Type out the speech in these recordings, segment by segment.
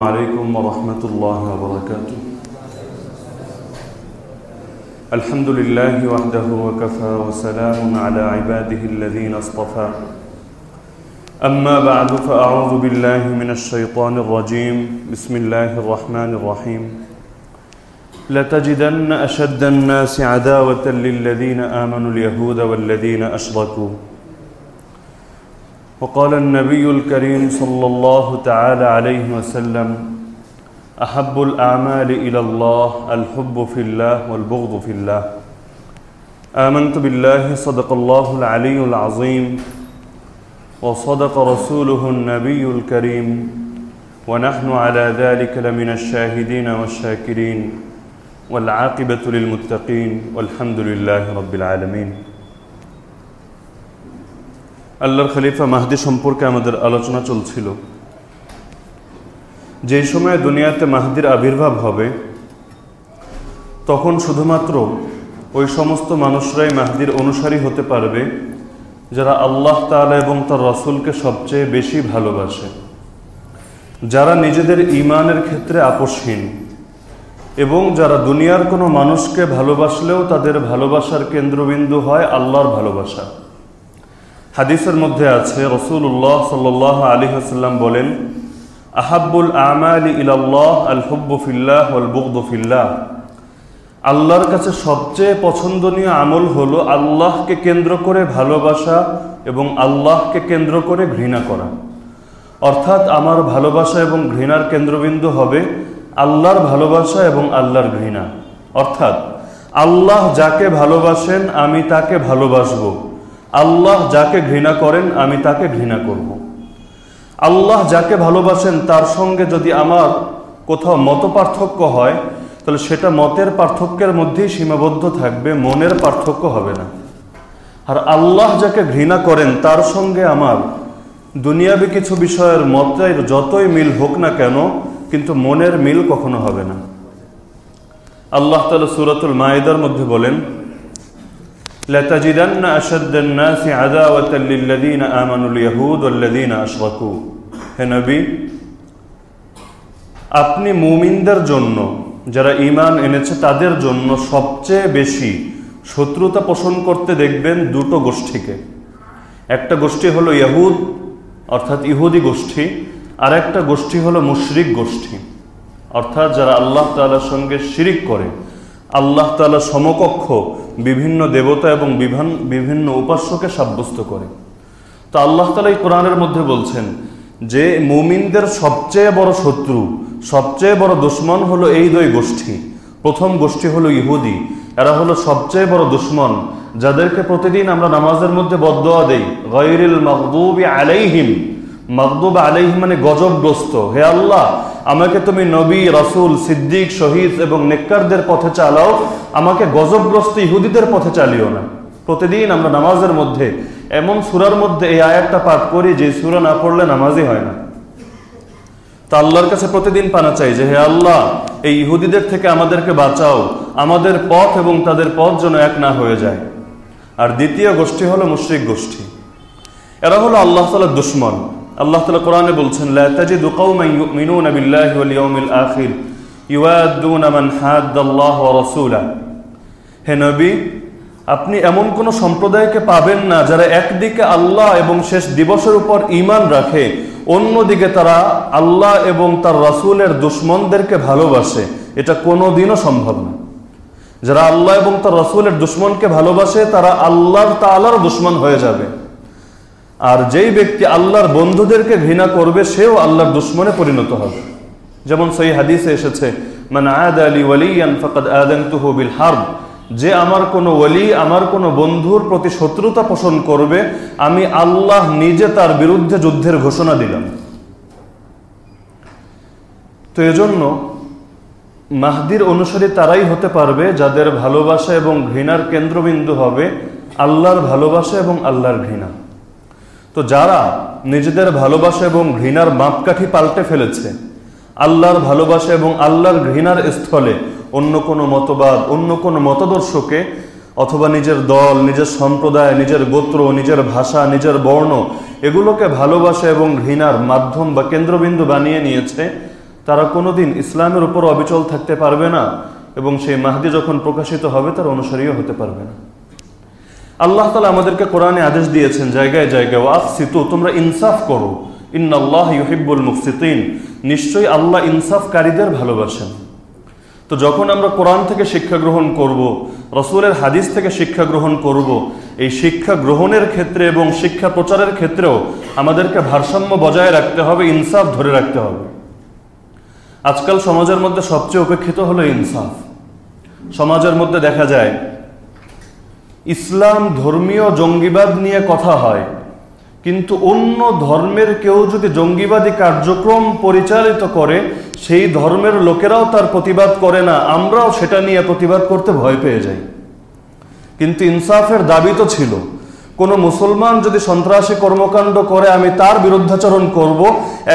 عليكم ورحمة الله وبركاته. الحمد لله وحده وكفى وسلام على عباده الذين اصطفى. أما بعد فأعوذ بالله من الشيطان الرجيم. بسم الله الرحمن الرحيم. لتجدن أشد الناس عداوة للذين آمنوا اليهود والذين أشركوا. وقال النبي الكريم صلى الله تعالى عليه وسلم أحب الأعمال إلى الله الحب في الله والبغض في الله. آمنت بالله صدق الله العلي العظيم وصدق رسوله النبي الكريم ونحن على ذلك لمن الشاهدين والشاكرين والعاقبة للمتقين والحمد لله رب العالمين. আল্লাহর খলিফা মাহদি সম্পর্কে আমাদের আলোচনা চলছিল। যে সময়ে দুনিয়াতে মাহদির আবির্ভাব হবে, তখন শুধুমাত্র ওই সমস্ত মানুষরাই মাহদির অনুসারী হতে পারবে, যারা আল্লাহ তালা এবং তার রসুলকে সবচেয়ে বেশি ভালোবাসে। যারা নিজেদের ইমানের ক্ষেত্রে আপোষহীন এবং যারা দুনিয়ার কোনো মানুষকে ভালোবাসলেও তাদের ভালোবাসার কেন্দ্রবিন্দু হয় আল্লাহর ভালোবাসা। হাদিসের মধ্যে আছে রসুল্লাহ সাল আলী হাসাল্লাম বলেন, আহাব্বুল আমালি ইলাল্লাহ আল হুব্বুফিল্লাহ ওয়াল বুকদুফিল্লাহ আল্লাহর কাছে সবচেয়ে পছন্দনীয় আমল হলো আল্লাহকে কেন্দ্র করে ভালোবাসা এবং আল্লাহকে কেন্দ্র করে ঘৃণা করা। অর্থাৎ আমার ভালোবাসা এবং ঘৃণার কেন্দ্রবিন্দু হবে আল্লাহর ভালোবাসা এবং আল্লাহর ঘৃণা। অর্থাৎ আল্লাহ যাকে ভালোবাসেন, আমি তাকে ভালোবাসবো। আল্লাহ যাকে ঘৃণা করেন, আমি তাকে ঘৃণা করব। আল্লাহ যাকে ভালোবাসেন, তার সঙ্গে যদি আমার কোথাও মত পার্থক্য হয়, তাহলে সেটা মতের পার্থক্যের মধ্যেই সীমাবদ্ধ থাকবে, মনের পার্থক্য হবে না। আর আল্লাহ যাকে ঘৃণা করেন, তার সঙ্গে আমার দুনিয়াবি কিছু বিষয়ের মতের যতই মিল হোক না কেন, কিন্তু মনের মিল কখনো হবে না। আল্লাহ তালা সুরাতুল মায়েদার মধ্যে বলেন لتجدن أشد الناس عداوة للذين آمنوا اليهود والذين أشركوا হে নবী আপনি মুমিনদের জন্য যারা ইমান এনেছে তাদের জন্য সবচেয়ে বেশি শত্রুতা পোষণ করতে দেখবেন দুটো গোষ্ঠীকে একটা গোষ্ঠী হলো ইয়াহুদ অর্থাৎ ইহুদি গোষ্ঠী আর একটা গোষ্ঠী হলো মুশরিক গোষ্ঠী অর্থাৎ যারা আল্লাহ তালার সঙ্গে শিরিক করে আল্লাহ তালা সমকক্ষ বিভিন্ন দেবতা এবং বিভিন্ন উপাস্যকে সাব্যস্ত করে। তো আল্লাহ তালা এই কোরআনের মধ্যে বলছেন যে, মুমিনদের সবচেয়ে বড় শত্রু, সবচেয়ে বড় দুশ্মন হলো এই দুই গোষ্ঠী। প্রথম গোষ্ঠী হলো ইহুদি। এরা হলো সবচেয়ে বড় দুশ্মন, যাদেরকে প্রতিদিন আমরা নামাজের মধ্যে বদোয়া দেই। গৈরিল মকদুবি আলাইহিম। মকদুব আলাইহিম মানে গজবগ্রস্ত। হে আল্লাহ, আমাকে তুমি নবী, রাসুল, সিদ্দিক, শহীদ এবং নেককারদের পথে চালাও। আমাকে গজবগ্রস্ত ইহুদিদের পথে চালিও না। প্রতিদিন আমরা নামাজের মধ্যে, এমন সুরার মধ্যে এই আয়াতটা পাঠ করি, যে সুরা না পড়লে নামাজই হয় না। তা আল্লাহর কাছে প্রতিদিন পানা চাই যে, হে আল্লাহ, এই ইহুদিদের থেকে আমাদেরকে বাঁচাও। আমাদের পথ এবং তাদের পথ যেন এক না হয়ে যায়। আর দ্বিতীয় গোষ্ঠী হলো মুশ্রিক গোষ্ঠী। এরা হলো আল্লাহ তালার দুশ্মন। আল্লাহ তালা কোরআনে বলছেন, লা তাজিদু কওমান ইউমিনুনা বিল্লাহি ওয়াল ইয়াউমিল আখির ইউআদ্দুনা মান হাদ্দাল্লাহ ওয়া রাসূলা হে নবী, আপনি এমন কোন সম্প্রদায়কে পাবেন না যারা একদিকে আল্লাহ এবং শেষ দিবসের উপর ঈমান রাখে, অন্যদিকে তারা আল্লাহ এবং তার রাসূলের দুশ্মনদেরকে ভালোবাসে। এটা কোনোদিনও সম্ভব না। যারা আল্লাহ এবং তার রাসূলের দুশ্মনকে ভালোবাসে, তারা আল্লাহর তাআলার দুশ্মন হয়ে যাবে। আর যেই ব্যক্তি আল্লাহর বন্ধুদেরকে ঘৃণা করবে, সেও আল্লাহর দুশ্মনে পরিণত হবে। যেমন সেই হাদিসে এসেছে মানে আদ আলী ওয়ালিয়ান ফকাদ আদান্তুহু বিল হার্ব। যে আমার কোনো ওলি আমার কোনো বন্ধুর প্রতি শত্রুতা পোষণ করবে, আমি আল্লাহ নিজে তার বিরুদ্ধে যুদ্ধের ঘোষণা দিলাম। তো এজন্য মাহদির অনুসারী তারাই হতে পারবে, যাদের ভালোবাসা এবং ঘৃণার কেন্দ্রবিন্দু হবে আল্লাহর ভালোবাসা এবং আল্লাহর ঘৃণা। তো যারা নিজেদের ভালোবাসা এবং ঘৃণার মাপকাঠি পাল্টে ফেলেছে, আল্লাহর ভালোবাসা এবং আল্লাহর ঘৃণার স্থলে অন্য কোনো মতবাদ, অন্য কোনো মতাদর্শকে অথবা নিজের দল, নিজের সম্প্রদায়, নিজের গোত্র, নিজের ভাষা, নিজের বর্ণ, এগুলোকে ভালোবাসা এবং ঘৃণার মাধ্যম বা কেন্দ্রবিন্দু বানিয়ে নিয়েছে, তারা কোনোদিন ইসলামের উপর অবিচল থাকতে পারবে না এবং সেই মাহদি যখন প্রকাশিত হবে, তার অনুসারীও হতে পারবে না। আল্লাহ তালা আমাদেরকে কোরআনে আদেশ দিয়েছেন, জায়গায় জায়গায় ওয়াফ সিতু তোমরা ইনসাফ করো। ইন্নাল্লাহ ইউহিব্বুল মুফসিতিন। নিশ্চয়ই আল্লাহ ইনসাফকারীদের ভালোবাসেন। তো যখন আমরা কোরআন থেকে শিক্ষা গ্রহণ করব, রসুলের হাদিস থেকে শিক্ষা গ্রহণ করব, এই শিক্ষা গ্রহণের ক্ষেত্রে এবং শিক্ষা প্রচারের ক্ষেত্রেও আমাদেরকে ভারসাম্য বজায় রাখতে হবে, ইনসাফ ধরে রাখতে হবে। আজকাল সমাজের মধ্যে সবচেয়ে উপেক্ষিত হলো ইনসাফ। সমাজের মধ্যে দেখা যায় ইসলাম ধর্মীয় জঙ্গিবাদ নিয়ে কথা হয়। কিন্তু অন্য ধর্মের কেউ যদি জঙ্গিবাদী কার্যক্রম পরিচালিত করে, সেই ধর্মের লোকেরাও তার প্রতিবাদ করে না। আমরাও সেটা নিয়ে প্রতিবাদ করতে ভয় পেয়ে যাই। কিন্তু ইনসাফের দাবি তো ছিল। কোনো মুসলমান যদি সন্ত্রাসী কর্মকাণ্ড করে, আমি তার বিরুদ্ধাচরণ করব।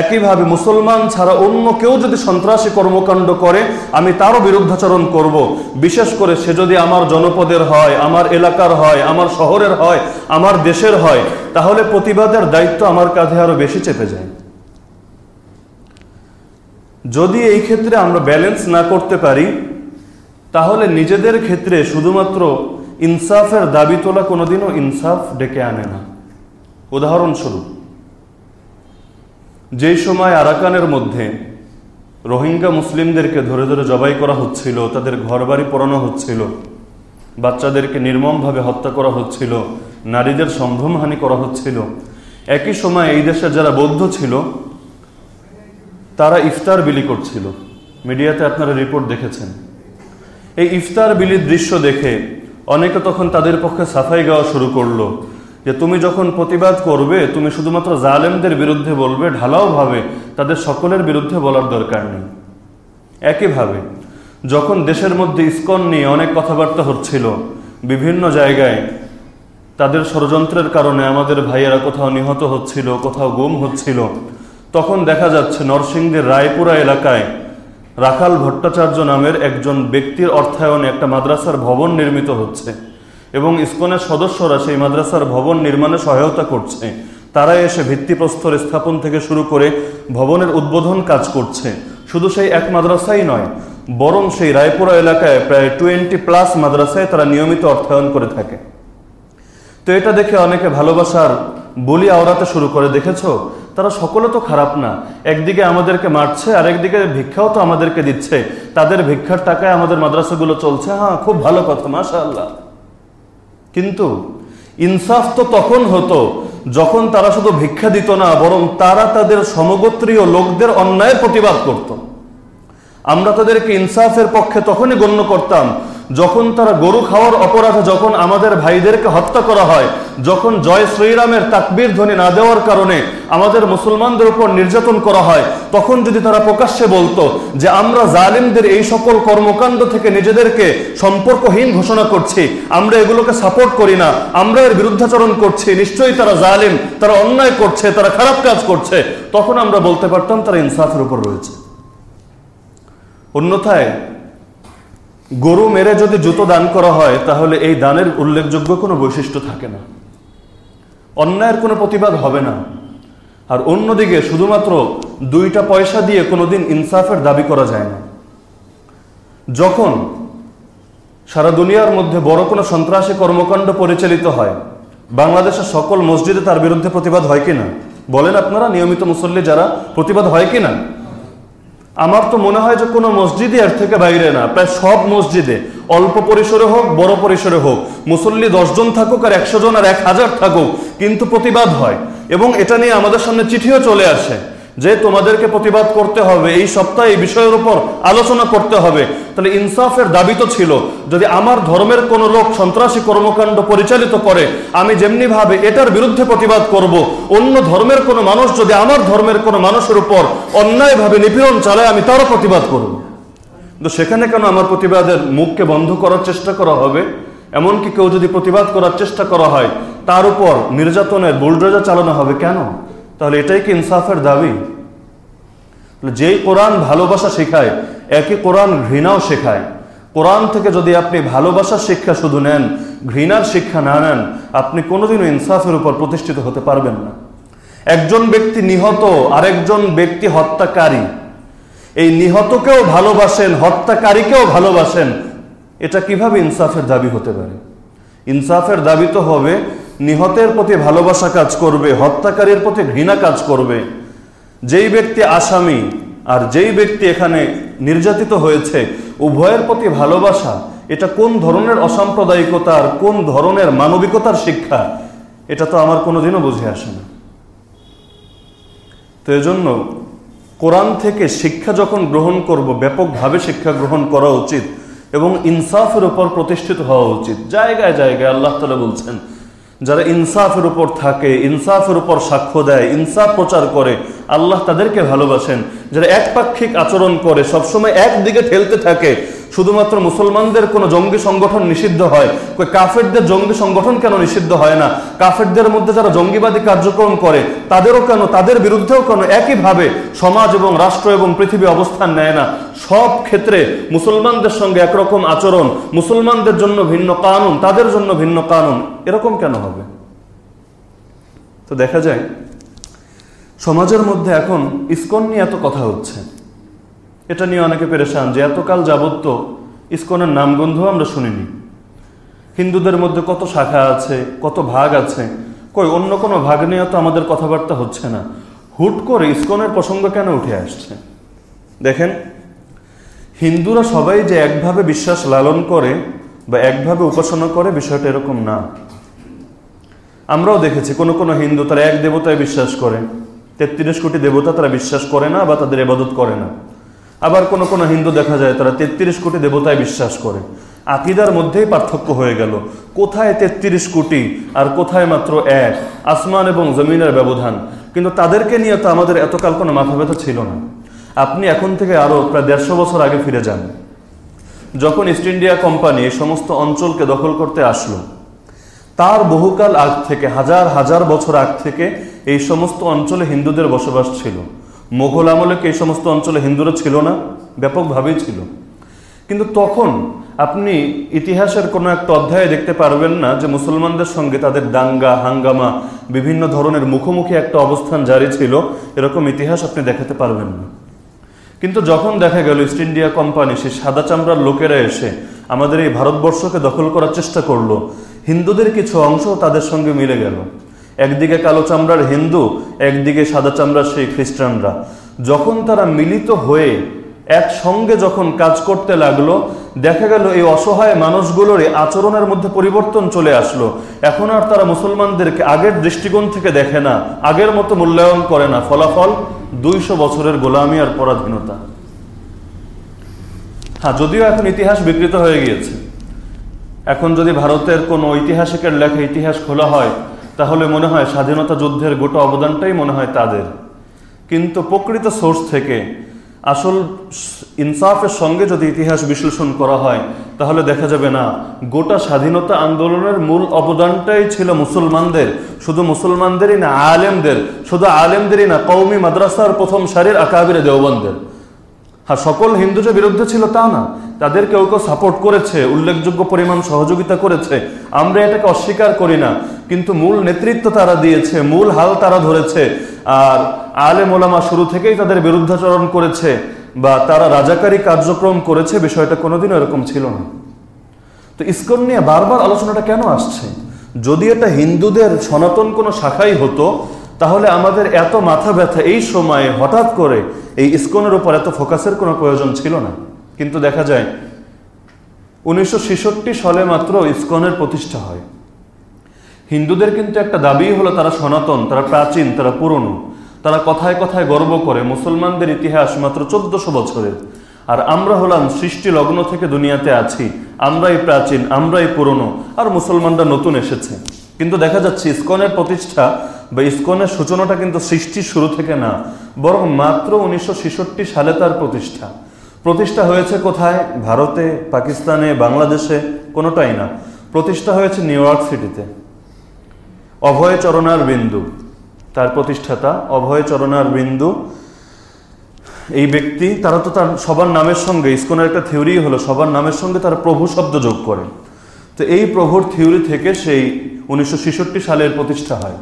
একইভাবে মুসলমান ছাড়া অন্য কেউ যদি সন্ত্রাসী কর্মকাণ্ড করে, আমি তারও বিরুদ্ধাচরণ করব। বিশেষ করে সে যদি আমার জনপদের হয়, আমার এলাকার হয়, আমার শহরের হয়, আমার দেশের হয়, তাহলে প্রতিবাদের দায়িত্ব আমার কাঁধে আরও বেশি চেপে যায়। যদি এই ক্ষেত্রে আমরা ব্যালেন্স না করতে পারি, তাহলে নিজেদের ক্ষেত্রে শুধুমাত্র ইনসাফের দাবি তোলা কোনোদিনও ইনসাফ ডেকে আনে না। উদাহরণস্বরূপ, যেই সময় আরাকানের মধ্যে রোহিঙ্গা মুসলিমদেরকে ধরে ধরে জবাই করা হচ্ছিল, তাদের ঘরবাড়ি পোড়ানো হচ্ছিল, বাচ্চাদেরকে নির্মমভাবে হত্যা করা হচ্ছিল, নারীদের সম্ভ্রমহানি করা হচ্ছিল, একই সময় এই দেশে যারা বৌদ্ধ ছিল, তারা ইফতার বিলি করছিল। মিডিয়াতে আপনারা রিপোর্ট দেখেছেন। এই ইফতার বিলির দৃশ্য দেখে অনেকে তখন তাদের পক্ষে সাফাই গাওয়া শুরু করল। যে তুমি যখন প্রতিবাদ করবে, তুমি শুধুমাত্র জালেমদের বিরুদ্ধে বলবে ঢালাওভাবে তাদের সকলের বিরুদ্ধে বলার দরকার নেই। একইভাবে, যখন দেশের মধ্যে ইস্কন নিয়ে অনেক কথাবার্তা হচ্ছিল, বিভিন্ন জায়গায়, তাদের ষড়যন্ত্রের কারণে আমাদের ভাইয়েরা কোথাও নিহত হচ্ছিল, কোথাও গুম হচ্ছিল, তখন দেখা যাচ্ছে নরসিংদীর রায়পুরা এলাকায় রাখাল ভট্টাচার্য নামের একজন ব্যক্তির অর্থায়নে একটা মাদ্রাসার ভবন নির্মিত হচ্ছে এবং ইসকনের সদস্যরা সেই মাদ্রাসার ভবন নির্মাণে সহায়তা করছে। তারা এসে ভিত্তিপ্রস্তর স্থাপন থেকে শুরু করে ভবনের উদ্বোধন কাজ করছে। শুধু সেই এক মাদ্রাসাই নয়, বরং সেই রায়পুরা এলাকায় প্রায় টোয়েন্টি প্লাস মাদ্রাসায় তারা নিয়মিত অর্থায়ন করে থাকে। তো এটা দেখে অনেকে ভালোবাসার বলি আওড়াতে শুরু করে, দেখেছ? তারা সকলে তো খারাপ না। একদিকে আমাদেরকে মারছে আর একদিকে ভিক্ষাও তো আমাদেরকে দিচ্ছে। তাদের ভিক্ষার টাকায় আমাদের মাদ্রাসাগুলো চলছে। হ্যাঁ খুব ভালো কথা মাশা আল্লাহ কিন্তু ইনসাফ তো তখন হতো যখন তারা শুধু ভিক্ষা দিত না, বরং তারা তাদের সমগোত্রীয় লোকদের অন্যায়ের প্রতিবাদ করত। আমরা তাদেরকে ইনসাফের পক্ষে তখনই গণ্য করতাম যখন তারা গরু খাওয়ার অপরাধে, যখন আমাদের ভাইদেরকে হত্যা করা হয়, যখন জয় শ্রীরামের তাকবীর ধ্বনি না দেওয়ার কারণে আমাদের মুসলমানদের উপর নির্যাতন করা হয়, তখন যদি তারা প্রকাশ্যে বলতো যে আমরা জালিমদের এই সকল কর্মকাণ্ড থেকে নিজেদেরকে সম্পর্কহীন ঘোষণা করছি, আমরা এগুলোকে সাপোর্ট করি না, আমরা এর বিরুদ্ধাচরণ করছি, নিশ্চয়ই তারা জালিম, তারা অন্যায় করছে, তারা খারাপ কাজ করছে, তখন আমরা বলতে পারতাম তারা ইনসাফের উপর রয়েছে। অন্যথায় গরু মেরে যদি জুতো দান করা হয়, তাহলে এই দানের উল্লেখযোগ্য কোনো বৈশিষ্ট্য থাকে না। অন্যায়ের কোনো প্রতিবাদ হবে না। আর অন্যদিকে শুধুমাত্র দুইটা পয়সা দিয়ে কোনোদিন ইনসাফের দাবি করা যায় না। যখন সারা দুনিয়ার মধ্যে বড় কোনো সন্ত্রাসী কর্মকাণ্ড পরিচালিত হয়, বাংলাদেশের সকল মসজিদে তার বিরুদ্ধে প্রতিবাদ হয় কিনা? বলেন আপনারা, নিয়মিত মুসল্লি যারা প্রতিবাদ হয় কিনা? আমার তো মনে হয় যে কোনো মসজিদই এর থেকে বাইরে না, প্রায় সব মসজিদে। অল্প পরিসরে হোক, বড় পরিসরে হোক। মুসল্লি দশজন থাকুক আর একশো জন আর এক হাজার থাকুক, কিন্তু প্রতিবাদ হয়। এবং এটা নিয়ে আমাদের সামনে চিঠিও চলে আসে। যে তোমাদেরকে প্রতিবাদ করতে হবে, এই সপ্তাহে এই বিষয়ের উপর আলোচনা করতে হবে। তাহলে ইনসাফের দাবি তো ছিল, যদি আমার ধর্মের কোন লোক সন্ত্রাসী কর্মকাণ্ড পরিচালিত করে, আমি যেমনি ভাবে এটার বিরুদ্ধে প্রতিবাদ করব, অন্য ধর্মের কোনো মানুষ যদি আমার ধর্মের কোনো মানুষের উপর অন্যায়ভাবে নিপীড়ন চালায়, আমি তারও প্রতিবাদ করব। তো সেখানে কেন আমার প্রতিবাদের মুখকে বন্ধ করার চেষ্টা করা হবে? এমনকি কেউ যদি প্রতিবাদ করার চেষ্টা করা হয়, তার উপর নির্যাতনের বুলডোজা চালানো হবে কেন? তাহলে এটাই কি ইনসাফের দাবি? যেই কোরআন ভালোবাসা শেখায়, একই কোরআন ঘৃণাও শেখায়। কোরআন থেকে যদি আপনি ভালোবাসার শিক্ষা শুধু নেন, ঘৃণার শিক্ষা না নেন, আপনি কোনোদিনও ইনসাফের উপর প্রতিষ্ঠিত হতে পারবেন না। একজন ব্যক্তি নিহত, আরেকজন ব্যক্তি হত্যাকারী। এই নিহতকেও ভালোবাসেন, হত্যাকারীকেও ভালোবাসেন, এটা কীভাবে ইনসাফের দাবি হতে পারে? ইনসাফের দাবি তো হবে নিহতের প্রতি ভালোবাসা কাজ করবে, হত্যাকারীর প্রতি ঘৃণা কাজ করবে। যেই ব্যক্তি আসামি আর যেই ব্যক্তি এখানে নির্যাতিত হয়েছে, উভয়ের প্রতি ভালোবাসা, এটা কোন ধরনের অসাম্প্রদায়িকতা আর কোন ধরনের মানবিকতার শিক্ষা, এটা তো আমার কোনোদিনও বুঝে আসে না। তো এজন্য কোরআন থেকে শিক্ষা যখন গ্রহণ করব, ব্যাপকভাবে শিক্ষা গ্রহণ করা উচিত এবং ইনসাফের উপর প্রতিষ্ঠিত হওয়া উচিত। জায়গায় জায়গায় আল্লাহ তালা বলছেন যারা ইনসাফের উপর থাকে ইনসাফের উপর সাক্ষ্য দেয় ইনসাফ প্রচার করে আল্লাহ তাদেরকে ভালোবাসেন, যারা একপাক্ষিক আচরণ করে, সবসময় একদিকে ঠেলতে থাকে। শুধুমাত্র মুসলমানদের কোনো জঙ্গি সংগঠন নিষিদ্ধ হয়। কাফেরদের জঙ্গি সংগঠন কেন নিষিদ্ধ হয় না? কাফেরদের মধ্যে যারা জঙ্গিবাদী কার্যক্রম করে, তাদেরও কেন, তাদের বিরুদ্ধেও কেন একইভাবে সমাজ এবং রাষ্ট্র এবং পৃথিবী অবস্থান নেয় না? সব ক্ষেত্রে মুসলমানদের সঙ্গে একরকম আচরণ, মুসলমানদের জন্য ভিন্ন কানুন, তাদের জন্য ভিন্ন কানুন, এরকম কেন হবে? তো দেখা যায় সমাজের মধ্যে এখন ইস্কন নিয়ে এত কথা হচ্ছে। এটা নিয়ে অনেকে পেরেশান যে এতকাল যাবত তো ইস্কনের নামগন্ধ আমরা শুনিনি। হিন্দুদের মধ্যে কত শাখা আছে, কত ভাগ আছে। কই, অন্য কোনো ভাগ নিয়ে তো আমাদের কথাবার্তা হচ্ছে না। হুট করে ইস্কনের প্রসঙ্গ কেন উঠে আসছে? দেখেন, হিন্দুরা সবাই যে একভাবে বিশ্বাস লালন করে বা একভাবে উপাসনা করে বিষয়টা এরকম না। আমরাও দেখেছি কোনো কোনো হিন্দু তারা এক দেবতায় বিশ্বাস করে। তেত্রিশ কোটি দেবতা তারা বিশ্বাস করে না বা তাদের এবাদত করে না। আবার কোনো কোনো হিন্দু দেখা যায়, তারা তেত্রিশ কোটি দেবতায় বিশ্বাস করে। আকিদার মধ্যেই পার্থক্য হয়ে গেল। কোথায় তেত্রিশ কোটি আর কোথায় মাত্র এক? আসমান এবং জমিনের ব্যবধান। কিন্তু তাদেরকে নিয়ে তো আমাদের এতকাল কোনো মাথা ব্যথা ছিল না। আপনি এখন থেকে আরও প্রায় দেড়শো বছর আগে ফিরে যান। যখন ইস্ট ইন্ডিয়া কোম্পানি সমস্ত অঞ্চলকে দখল করতে আসলো, তার বহুকাল আগ থেকে, হাজার হাজার বছর আগ থেকে এই সমস্ত অঞ্চলে হিন্দুদের বসবাস ছিল। মোঘল আমলে কি এই সমস্ত অঞ্চলে হিন্দুরা ছিল না ব্যাপকভাবেই ছিল। কিন্তু তখন আপনি ইতিহাসের কোনো একটা অধ্যায়ে দেখতে পারবেন না যে মুসলমানদের সঙ্গে তাদের দাঙ্গা, হাঙ্গামা, বিভিন্ন ধরনের মুখোমুখি একটা অবস্থান জারি ছিল, এরকম ইতিহাস আপনি দেখাতে পারবেন না। কিন্তু যখন দেখা গেল ইস্ট ইন্ডিয়া কোম্পানি, সেই সাদা চামড়ার লোকেরা এসে আমাদের এই ভারতবর্ষকে দখল করার চেষ্টা করল, হিন্দুদের কিছু অংশ তাদের সঙ্গে মিলে গেল। একদিকে কালো চামড়ার হিন্দু, একদিকে সাদা চামড়ার সেই খ্রিস্টানরা। যখন তারা মিলিত হয়ে একসঙ্গে যখন কাজ করতে লাগল, দেখা গেল এই অসহায় মানুষগুলোর আচরণের মধ্যে পরিবর্তন চলে আসলো। এখন আর তারা মুসলমানদেরকে আগের দৃষ্টিকোণ থেকে দেখে না, আগের মতো মূল্যায়ন করে না। ফলাফল, দুইশো বছরের গোলামি আর পরাধীনতা। হ্যাঁ যদিও এখন ইতিহাস বিকৃত হয়ে গিয়েছে। এখন যদি ভারতের কোনো ঐতিহাসিকের লেখা ইতিহাস খোলা হয় তাহলে মনে হয় স্বাধীনতা যুদ্ধের গোটা অবদানটাই মনে হয় তাদের। কিন্তু প্রকৃত সোর্স থেকে আসল ইনসাফের সঙ্গে যদি ইতিহাস বিশ্লেষণ করা হয়, তাহলে দেখা যাবে না, গোটা স্বাধীনতা আন্দোলনের মূল অবদানটাই ছিল মুসলমানদের। শুধু মুসলমানদেরই না, আলেমদের। শুধু আলেমদেরই না কৌমি মাদ্রাসার প্রথম সারির আকাবিরে দেওবন্দের। হ্যাঁ সকল হিন্দু যে বিরুদ্ধে ছিল তা না। তাদের কেউ কেউ সাপোর্ট করেছে, উল্লেখযোগ্য পরিমাণ সহযোগিতা করেছে। আমরা এটাকে অস্বীকার করি না। কিন্তু মূল নেতৃত্ব তারা দিয়েছে, মূল হাল তারা ধরেছে। আর আলে মোলামা শুরু থেকেই তাদের বিরুদ্ধাচরণ করেছে বা তারা রাজাকারী কার্যক্রম করেছে, বিষয়টা কোনোদিনও এরকম ছিল না। তো ইস্কন নিয়ে বারবার আলোচনাটা কেন আসছে? যদি এটা হিন্দুদের সনাতন কোনো শাখাই হতো, তাহলে আমাদের এত মাথা ব্যথা এই সময়ে হঠাৎ করে এই ইস্কনের উপর এত ফোকাসের কোনো প্রয়োজন ছিল না। কিন্তু দেখা যায়, উনিশশো ছেষট্টি সালে মাত্র ইস্কনের প্রতিষ্ঠা হয়। হিন্দুদের কিন্তু একটা দাবি হলো তারা সনাতন, তারা প্রাচীন, তারা পুরনো। তারা কথায় কথায় গর্ব করে, মুসলমানদের ইতিহাস মাত্র চোদ্দশো বছরের। আর আমরা হলাম সৃষ্টি লগ্ন থেকে দুনিয়াতে আছি। আমরাই প্রাচীন, আমরাই পুরনো, আর মুসলমানরা নতুন এসেছে। কিন্তু দেখা যাচ্ছে ইস্কনের প্রতিষ্ঠা বা ইস্কনের সূচনাটা কিন্তু সৃষ্টির শুরু থেকে না, বরং মাত্র উনিশশো ছেষট্টি সালে তার প্রতিষ্ঠা। প্রতিষ্ঠা হয়েছে কোথায়? ভারতে, পাকিস্তানে, বাংলাদেশে, কোনোটাই না। প্রতিষ্ঠা হয়েছে নিউ ইয়র্ক সিটিতে। অভয় চরণার বিন্দু। তার প্রতিষ্ঠাতা অভয় চরণার বিন্দু। এই ব্যক্তি, তারা তো তার সবার নামের সঙ্গে, ইস্কনের একটা থিওরি হলো, সবার নামের সঙ্গে তারা প্রভু শব্দ যোগ করেন। তো এই প্রভুর থিওরি থেকে সেই উনিশশো সালের প্রতিষ্ঠা হয়।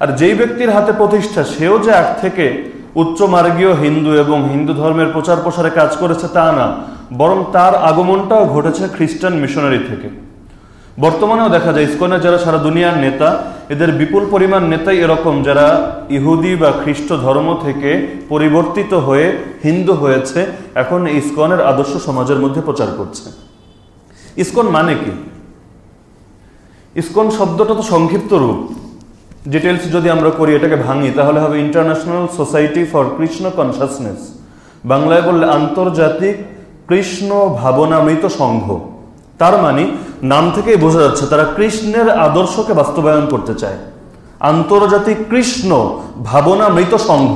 আর যেই ব্যক্তির হাতে প্রতিষ্ঠা, সেও যে এক থেকে উচ্চমার্গীয় হিন্দু এবং হিন্দু ধর্মের প্রচার প্রসারে কাজ করেছে তা না, বরং তার আগমনটাও ঘটেছে খ্রিস্টান মিশনারি থেকে। বর্তমানেও দেখা যায় ইসকনে যারা সারা দুনিয়ার নেতা, এদের বিপুল পরিমাণ নেতাই এরকম যারা ইহুদি বা খ্রিস্ট ধর্ম থেকে পরিবর্তিত হয়ে হিন্দু হয়েছে, এখন ইসকনের আদর্শ সমাজের মধ্যে প্রচার করছে। ইসকন মানে কি? ইসকন শব্দটা তো সংক্ষিপ্ত রূপ। ডিটেলস যদি আমরা করি, এটাকে ভাঙি, তাহলে হবে international society for Krishna consciousness বাংলায় বললে আন্তর্জাতিক কৃষ্ণ ভাবনামৃত সংঘ। তার মানে নাম থেকেই বোঝা যাচ্ছে তারা কৃষ্ণের আদর্শকে বাস্তবায়ন করতে চায়। আন্তর্জাতিক কৃষ্ণ ভাবনামৃত সংঘ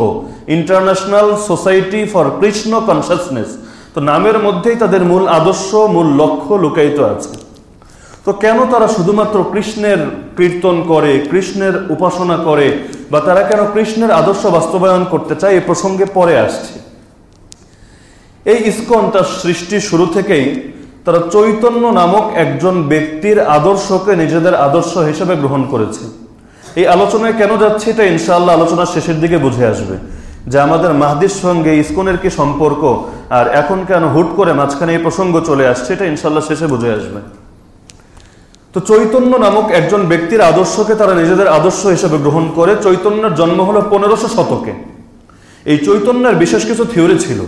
international society for Krishna consciousness তো নামের মধ্যেই তাদের মূল আদর্শ, মূল লক্ষ্য লুকায়িত আছে। তো কেন তারা শুধুমাত্র কৃষ্ণের কীর্তন করে, কৃষ্ণের উপাসনা করে, বা তারা কেন কৃষ্ণের আদর্শ বাস্তবায়ন করতে চায়, এ প্রসঙ্গে পরে আসছে। এই ইস্কন তার সৃষ্টির শুরু থেকেই তারা চৈতন্য নামক একজন ব্যক্তির আদর্শকে নিজেদের আদর্শ হিসেবে গ্রহণ করেছে। এই আলোচনায় কেন যাচ্ছে এটা ইনশাআল্লাহ আলোচনার শেষের দিকে বুঝে আসবে। যে আমাদের মাহদির সঙ্গে ইস্কনের কি সম্পর্ক, আর এখন কেন হুট করে মাঝখানে এই প্রসঙ্গ চলে আসছে, এটা ইনশাল্লাহ শেষে বুঝে আসবে। তো চৈতন্য নামক একজন ব্যক্তির আদর্শকে তারা নিজেদের আদর্শ হিসেবে গ্রহণ করে, চৈতন্যের জন্ম হলো পনেরোশো শতকে। এই চৈতন্যের বিশেষ কিছু থিওরি ছিল।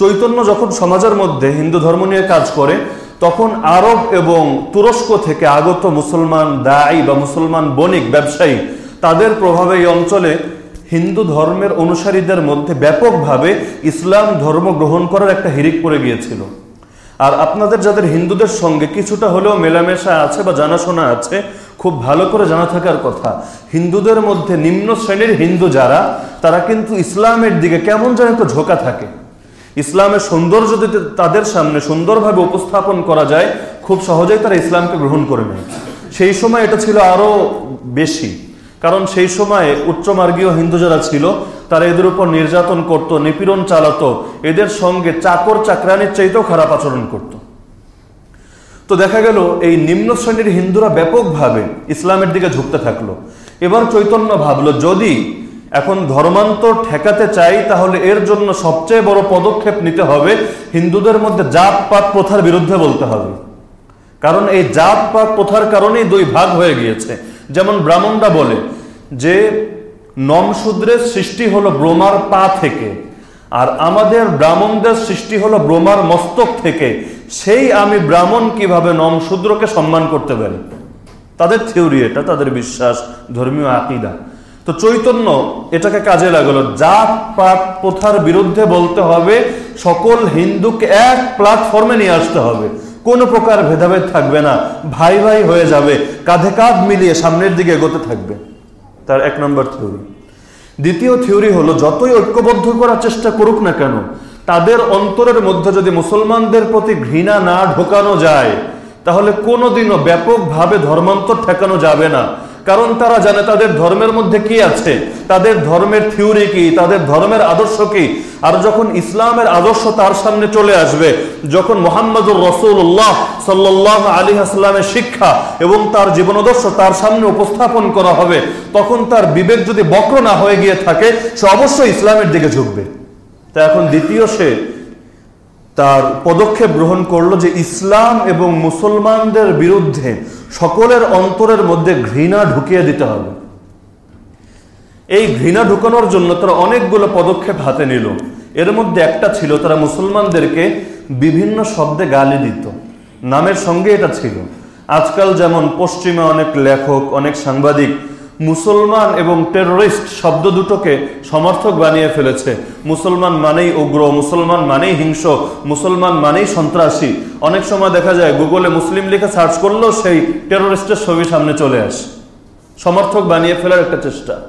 চৈতন্য যখন সমাজের মধ্যে হিন্দু ধর্ম নিয়ে কাজ করে তখন আরব এবং তুরস্ক থেকে আগত মুসলমান দায়ী বা মুসলমান বণিক ব্যবসায়ী, তাদের প্রভাবে এই অঞ্চলে হিন্দু ধর্মের অনুসারীদের মধ্যে ব্যাপকভাবে ইসলাম ধর্ম গ্রহণ করার একটা হিরিক পড়ে গিয়েছিল। আর আপনাদের যাদের হিন্দুদের সঙ্গে কিছুটা হলেও মেলামেশা আছে বা জানাশোনা আছে, খুব ভালো করে জানা থাকার কথা। হিন্দুদের মধ্যে নিম্ন শ্রেণির হিন্দু যারা, তারা কিন্তু ইসলামের দিকে কেমন যেন একটা ঝোঁকা থাকে। ইসলামের সৌন্দর্য যদি তাদের সামনে সুন্দরভাবে উপস্থাপন করা যায়, খুব সহজেই তারা ইসলামকে গ্রহণ করে নেয়। সেই সময় এটা ছিল আরও বেশি। কারণ সেই সময়ে উচ্চমার্গীয় হিন্দু যারা ছিল, তারা এদের উপর নির্যাতন করত, নিপীড়ন চালাতো। এদের সঙ্গে চাকর চাকরানির চাইতেও খারাপ আচরণ করত। তো দেখা গেল, এই নিম্ন শ্রেণির হিন্দুরা ব্যাপকভাবে ইসলামের দিকে ঝুঁকতে থাকল। এবার চৈতন্য ভাবলো, যদি এখন ধর্মান্তর ঠেকাতে চাই, তাহলে এর জন্য সবচেয়ে বড় পদক্ষেপ নিতে হবে হিন্দুদের মধ্যে জাত পাত প্রথার বিরুদ্ধে বলতে হবে। কারণ এই জাত পাত প্রথার কারণেই দুই ভাগ হয়ে গিয়েছে। যেমন ব্রাহ্মণরা বলে যে, নমশূদ্রের সৃষ্টি হলো ব্রহ্মার পা থেকে, আর আমাদের ব্রাহ্মণদের সৃষ্টি হলো ব্রহ্মার মস্তক থেকে। সেই আমি ব্রাহ্মণ কীভাবে নমশূদ্রকে সম্মান করতে পারি? তাদের থিওরি এটা, তাদের বিশ্বাস, ধর্মীয় আকিদা। তো চৈতন্য এটাকে কাজে লাগল। জাত, পাত, প্রথার বিরুদ্ধে বলতে হবে, সকল হিন্দুকে এক প্ল্যাটফর্মে নিয়ে আসতে হবে। কোনো প্রকার ভেদাভেদ থাকবে না, ভাই ভাই হয়ে যাবে, কাঁধে কাঁধ মিলিয়ে সামনের দিকে এগোতে থাকবে। তার এক নম্বর থিওরি দ্বিতীয় থিওরি হলো, যতই ঐক্যবদ্ধ করার চেষ্টা করুক না কেন, তাদের অন্তরের মধ্যে যদি মুসলমানদের প্রতি ঘৃণা না ঢোকানো যায়, তাহলে কোনোদিনও ব্যাপকভাবে ধর্মান্তর ঠেকানো যাবে না। কারণ তারা জানে তাদের ধর্মের মধ্যে কি আছে, তাদের ধর্মের থিওরি কি, তাদের ধর্মের আদর্শ কি। আর যখন ইসলামের আদর্শ তার সামনে চলে আসবে, যখন মোহাম্মদুর রসুল্লাহ সাল্লাহ আলী আসলামের শিক্ষা এবং তার জীবনাদর্শ তার সামনে উপস্থাপন করা হবে, তখন তার বিবেক যদি বক্র না হয়ে গিয়ে থাকে, সে অবশ্যই ইসলামের দিকে ঝুঁকবে। তা এখন দ্বিতীয় সে তার পদক্ষেপ গ্রহণ করল যে ইসলাম এবং মুসলমানদের বিরুদ্ধে সকলের অন্তরের মধ্যে ঘৃণা ঢুকিয়ে দিতে হবে। এই ঘৃণা ঢুকানোর জন্য তারা অনেকগুলো পদক্ষেপ হাতে নিল। এর মধ্যে একটা ছিল, তারা মুসলমানদেরকে বিভিন্ন শব্দে গালি দিত। নামের সঙ্গে এটা ছিল। আজকাল যেমন পশ্চিমে অনেক লেখক, অনেক সাংবাদিক মুসলমান এবং টেরোরিস্ট শব্দ দুটোকে সমর্থক বানিয়ে ফেলেছে। মুসলমান মানেই উগ্র, মুসলমান মানেই হিংস মুসলমান মানেই সন্ত্রাসী। অনেক সময় দেখা যায় গুগলে মুসলিম লিখে সার্চ করলেও সেই টেরোরিস্টের ছবি সামনে চলে আসে। সমর্থক বানিয়ে ফেলার একটা চেষ্টা।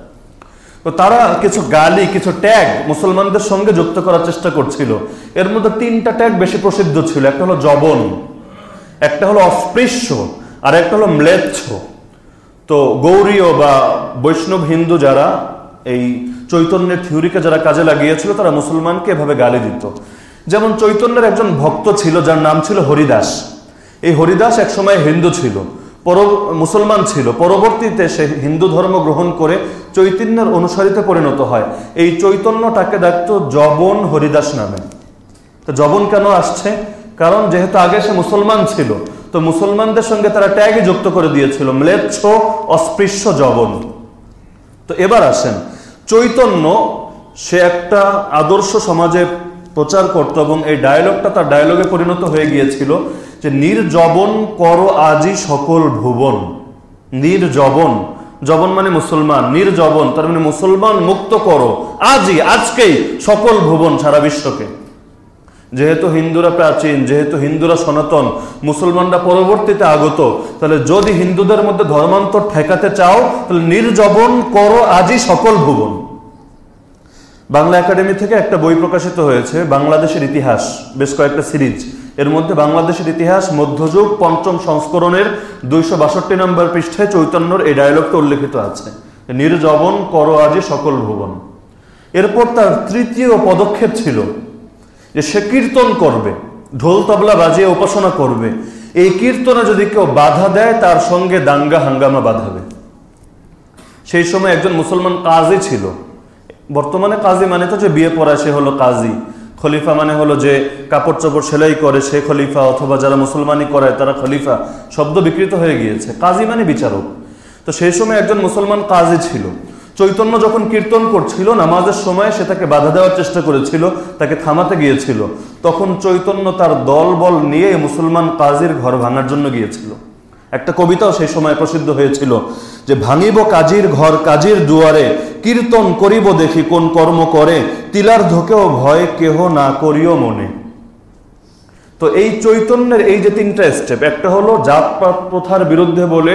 তো তারা কিছু গালি, কিছু ট্যাগ মুসলমানদের সঙ্গে যুক্ত করার চেষ্টা করছিল। এর মধ্যে তিনটা ট্যাগ বেশি প্রসিদ্ধ ছিল। একটা হলো জবন, একটা হলো অস্পৃশ্য, আর একটা হলো ম্লেচ্ছ। তো গৌরীয় বা বৈষ্ণব হিন্দু যারা এই চৈতন্যের থিওরিকে যারা কাজে লাগিয়েছিল, তারা মুসলমানকে এভাবে গালি দিত। যেমন চৈতন্যের একজন ভক্ত ছিল, যার নাম ছিল হরিদাস। এই হরিদাস একসময় হিন্দু ছিল পর মুসলমান ছিল। পরবর্তীতে সে হিন্দু ধর্ম গ্রহণ করে চৈতন্যের অনুসারীতে পরিণত হয়। এই চৈতন্যটাকে ডাকত জবন হরিদাস নামে। তো জবন কেন আসছে? কারণ যেহেতু আগে সে মুসলমান ছিল তো মুসলমানদের সঙ্গে তারা ট্যাগই যুক্ত করে দিয়েছিল, ম্লেচ্ছ অস্পৃশ্য জবন তো এবার আসেন, চৈতন্য সে একটা আদর্শ সমাজে প্রচার করত এবং এই ডায়লগটা তার ডায়লগে পরিণত হয়ে গিয়েছিল যে নির্জবন কর আজি সকল ভুবন। নির্জবন জবন মানে মুসলমান নির্জবন তার মানে মুসলমান মুক্ত করো আজই আজকেই সকল ভুবন সারা বিশ্বকে। যেহেতু হিন্দুরা প্রাচীন, যেহেতু হিন্দুরা সনাতন, মুসলমানরা পরবর্তীতে আগত, তাহলে যদি হিন্দুদের মধ্যে ধর্মান্তর ঠেকাতে চাও, তাহলে নির্জবন করো আজই সকল ভুবন। বাংলা একাডেমি থেকে একটা বই প্রকাশিত হয়েছে, বাংলাদেশের ইতিহাস, বেশ কয়েকটা সিরিজ। এর মধ্যে বাংলাদেশের ইতিহাস, মধ্যযুগ, পঞ্চম সংস্করণের দুইশো বাষট্টি নম্বর পৃষ্ঠায় চৈতন্যর এই ডায়লগটা উল্লেখিত আছে। নির্জবন করো আজি সকল ভুবন। এরপর তার তৃতীয় পদক্ষেপ ছিল যে সে কীর্তন করবে, ঢোল তবলা বাজিয়ে উপাসনা করবে, এই কীর্তনে যদি কেউ বাধা দেয়, তার সঙ্গে দাঙ্গা হাঙ্গামা বাঁধাবে। সেই সময় একজন মুসলমান কাজী ছিল। বর্তমানে কাজী মানে তো যে বিয়ে পড়ায় সে হলো কাজী। খলিফা মানে হলো যে কাপড় চোপড় সেলাই করে সে খলিফা, অথবা যারা মুসলমানি করায় তারা খলিফা, শব্দ বিকৃত হয়ে গিয়েছে। কাজী মানে বিচারক। তো সেই সময় একজন মুসলমান কাজী ছিল। চৈতন্য যখন কীর্তন করছিল, নামাজের সময় সে তাকে বাধা দেওয়ার চেষ্টা করেছিল, তাকে থামাতে গিয়েছিল। তখন চৈতন্য তার দল বল নিয়ে মুসলমান কাজীর ঘর ভাঙার জন্য গিয়েছিল। একটা কবিতাও সেই সময় প্রসিদ্ধ হয়েছিল যে, ভাঙিব কাজীর ঘর কাজীর দুয়ারে, কীর্তন করিব দেখি কোন কর্ম করে, তিলার ধোকেও ভয় কেহ না করিও মনে। তো এই চৈতন্যের এই যে তিনটা স্টেপ একটা হলো জাতপাত প্রথার বিরুদ্ধে বলে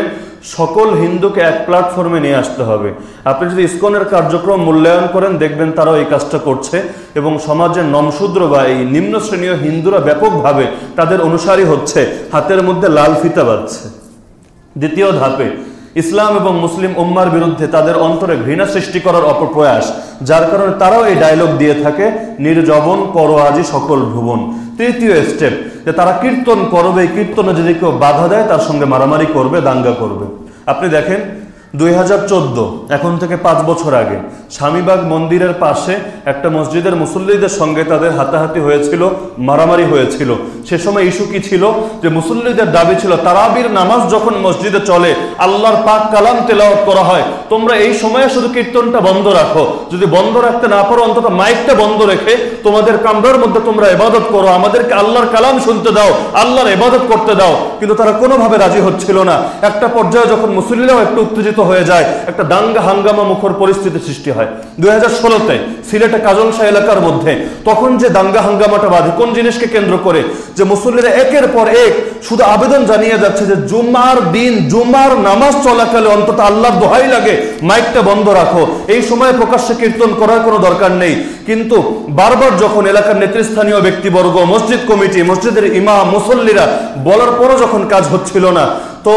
সকল হিন্দুকে এক প্ল্যাটফর্মে নিয়ে আসতে হবে। আপনি যদি ইসকনের কার্যক্রম মূল্যায়ন করেন, দেখবেন তারাও এই কাজটা করছে এবং সমাজের নমশূদ্র বা এই নিম্ন শ্রেণীয় হিন্দুরা ব্যাপকভাবে তাদের অনুসারী হচ্ছে। হাতের মধ্যে লাল ফিতা বাঁধছে। দ্বিতীয় ধাপে ইসলাম এবং মুসলিম উম্মার বিরুদ্ধে তাদের অন্তরে ঘৃণা সৃষ্টি করার অপপ্রয়াস যার কারণে তারাও এই ডায়লগ দিয়ে থাকে, নির্জবন করো আজি সকল ভুবন তৃতীয় স্টেপ যে তারা কীর্তন করবে কীর্তনে যদি কেউ বাধা দেয়, তার সঙ্গে মারামারি করবে, দাঙ্গা করবে। আপনি দেখেন দুই হাজার চোদ্দ, এখন থেকে পাঁচ বছর আগে। স্বামীবাগ মন্দিরের পাশে একটা মসজিদের মুসল্লিদের সঙ্গে তাদের হাতাহাতি হয়েছিল, মারামারি হয়েছিল। সে সময় ইস্যু কি ছিল? যে মুসল্লিদের দাবি ছিল, তারাবির নামাজ যখন মসজিদে চলে, আল্লাহর পাক কালাম তেলাওয়াত করা হয়। তোমরা এই সময়ে শুধু কীর্তনটা বন্ধ রাখো। যদি বন্ধ রাখতে না পারো, অন্তত মাইকটা বন্ধ রেখে তোমাদের কামরার মধ্যে তোমরা এবাদত করো। আমাদেরকে আল্লাহর কালাম শুনতে দাও, আল্লাহর এবাদত করতে দাও। কিন্তু তারা কোনোভাবে রাজি হচ্ছিল না। একটা পর্যায়ে যখন মুসল্লিরাও একটু উত্তেজিত হয়ে যায়, একটা দাঙ্গা হাঙ্গামা মুখর পরিস্থিতি সৃষ্টি হয়। দুই হাজার ষোলোতে সিলেটে কাজল শাহ এলাকার মধ্যে তখন যে দাঙ্গা হাঙ্গামাটা বাঁধে, কোন জিনিসকে কেন্দ্র করে? যে মুসল্লিরা একের পর এক শুধু আবেদন জানিয়ে যাচ্ছে যে জুম্মার দিন, জুম্মার নামাজ চলাকালে অন্তত আল্লাহর দোহাই লাগে, মাইকটা বন্ধ রাখো। এই সময় প্রকাশ্যে কীর্তন করার কোনো দরকার নেই। কিন্তু বারবার যখন এলাকার নেতৃস্থানীয় ব্যক্তিবর্গ, মসজিদ কমিটি, মসজিদের ইমাম, মুসল্লিরা বলার পরও যখন কাজ হচ্ছিল না, তো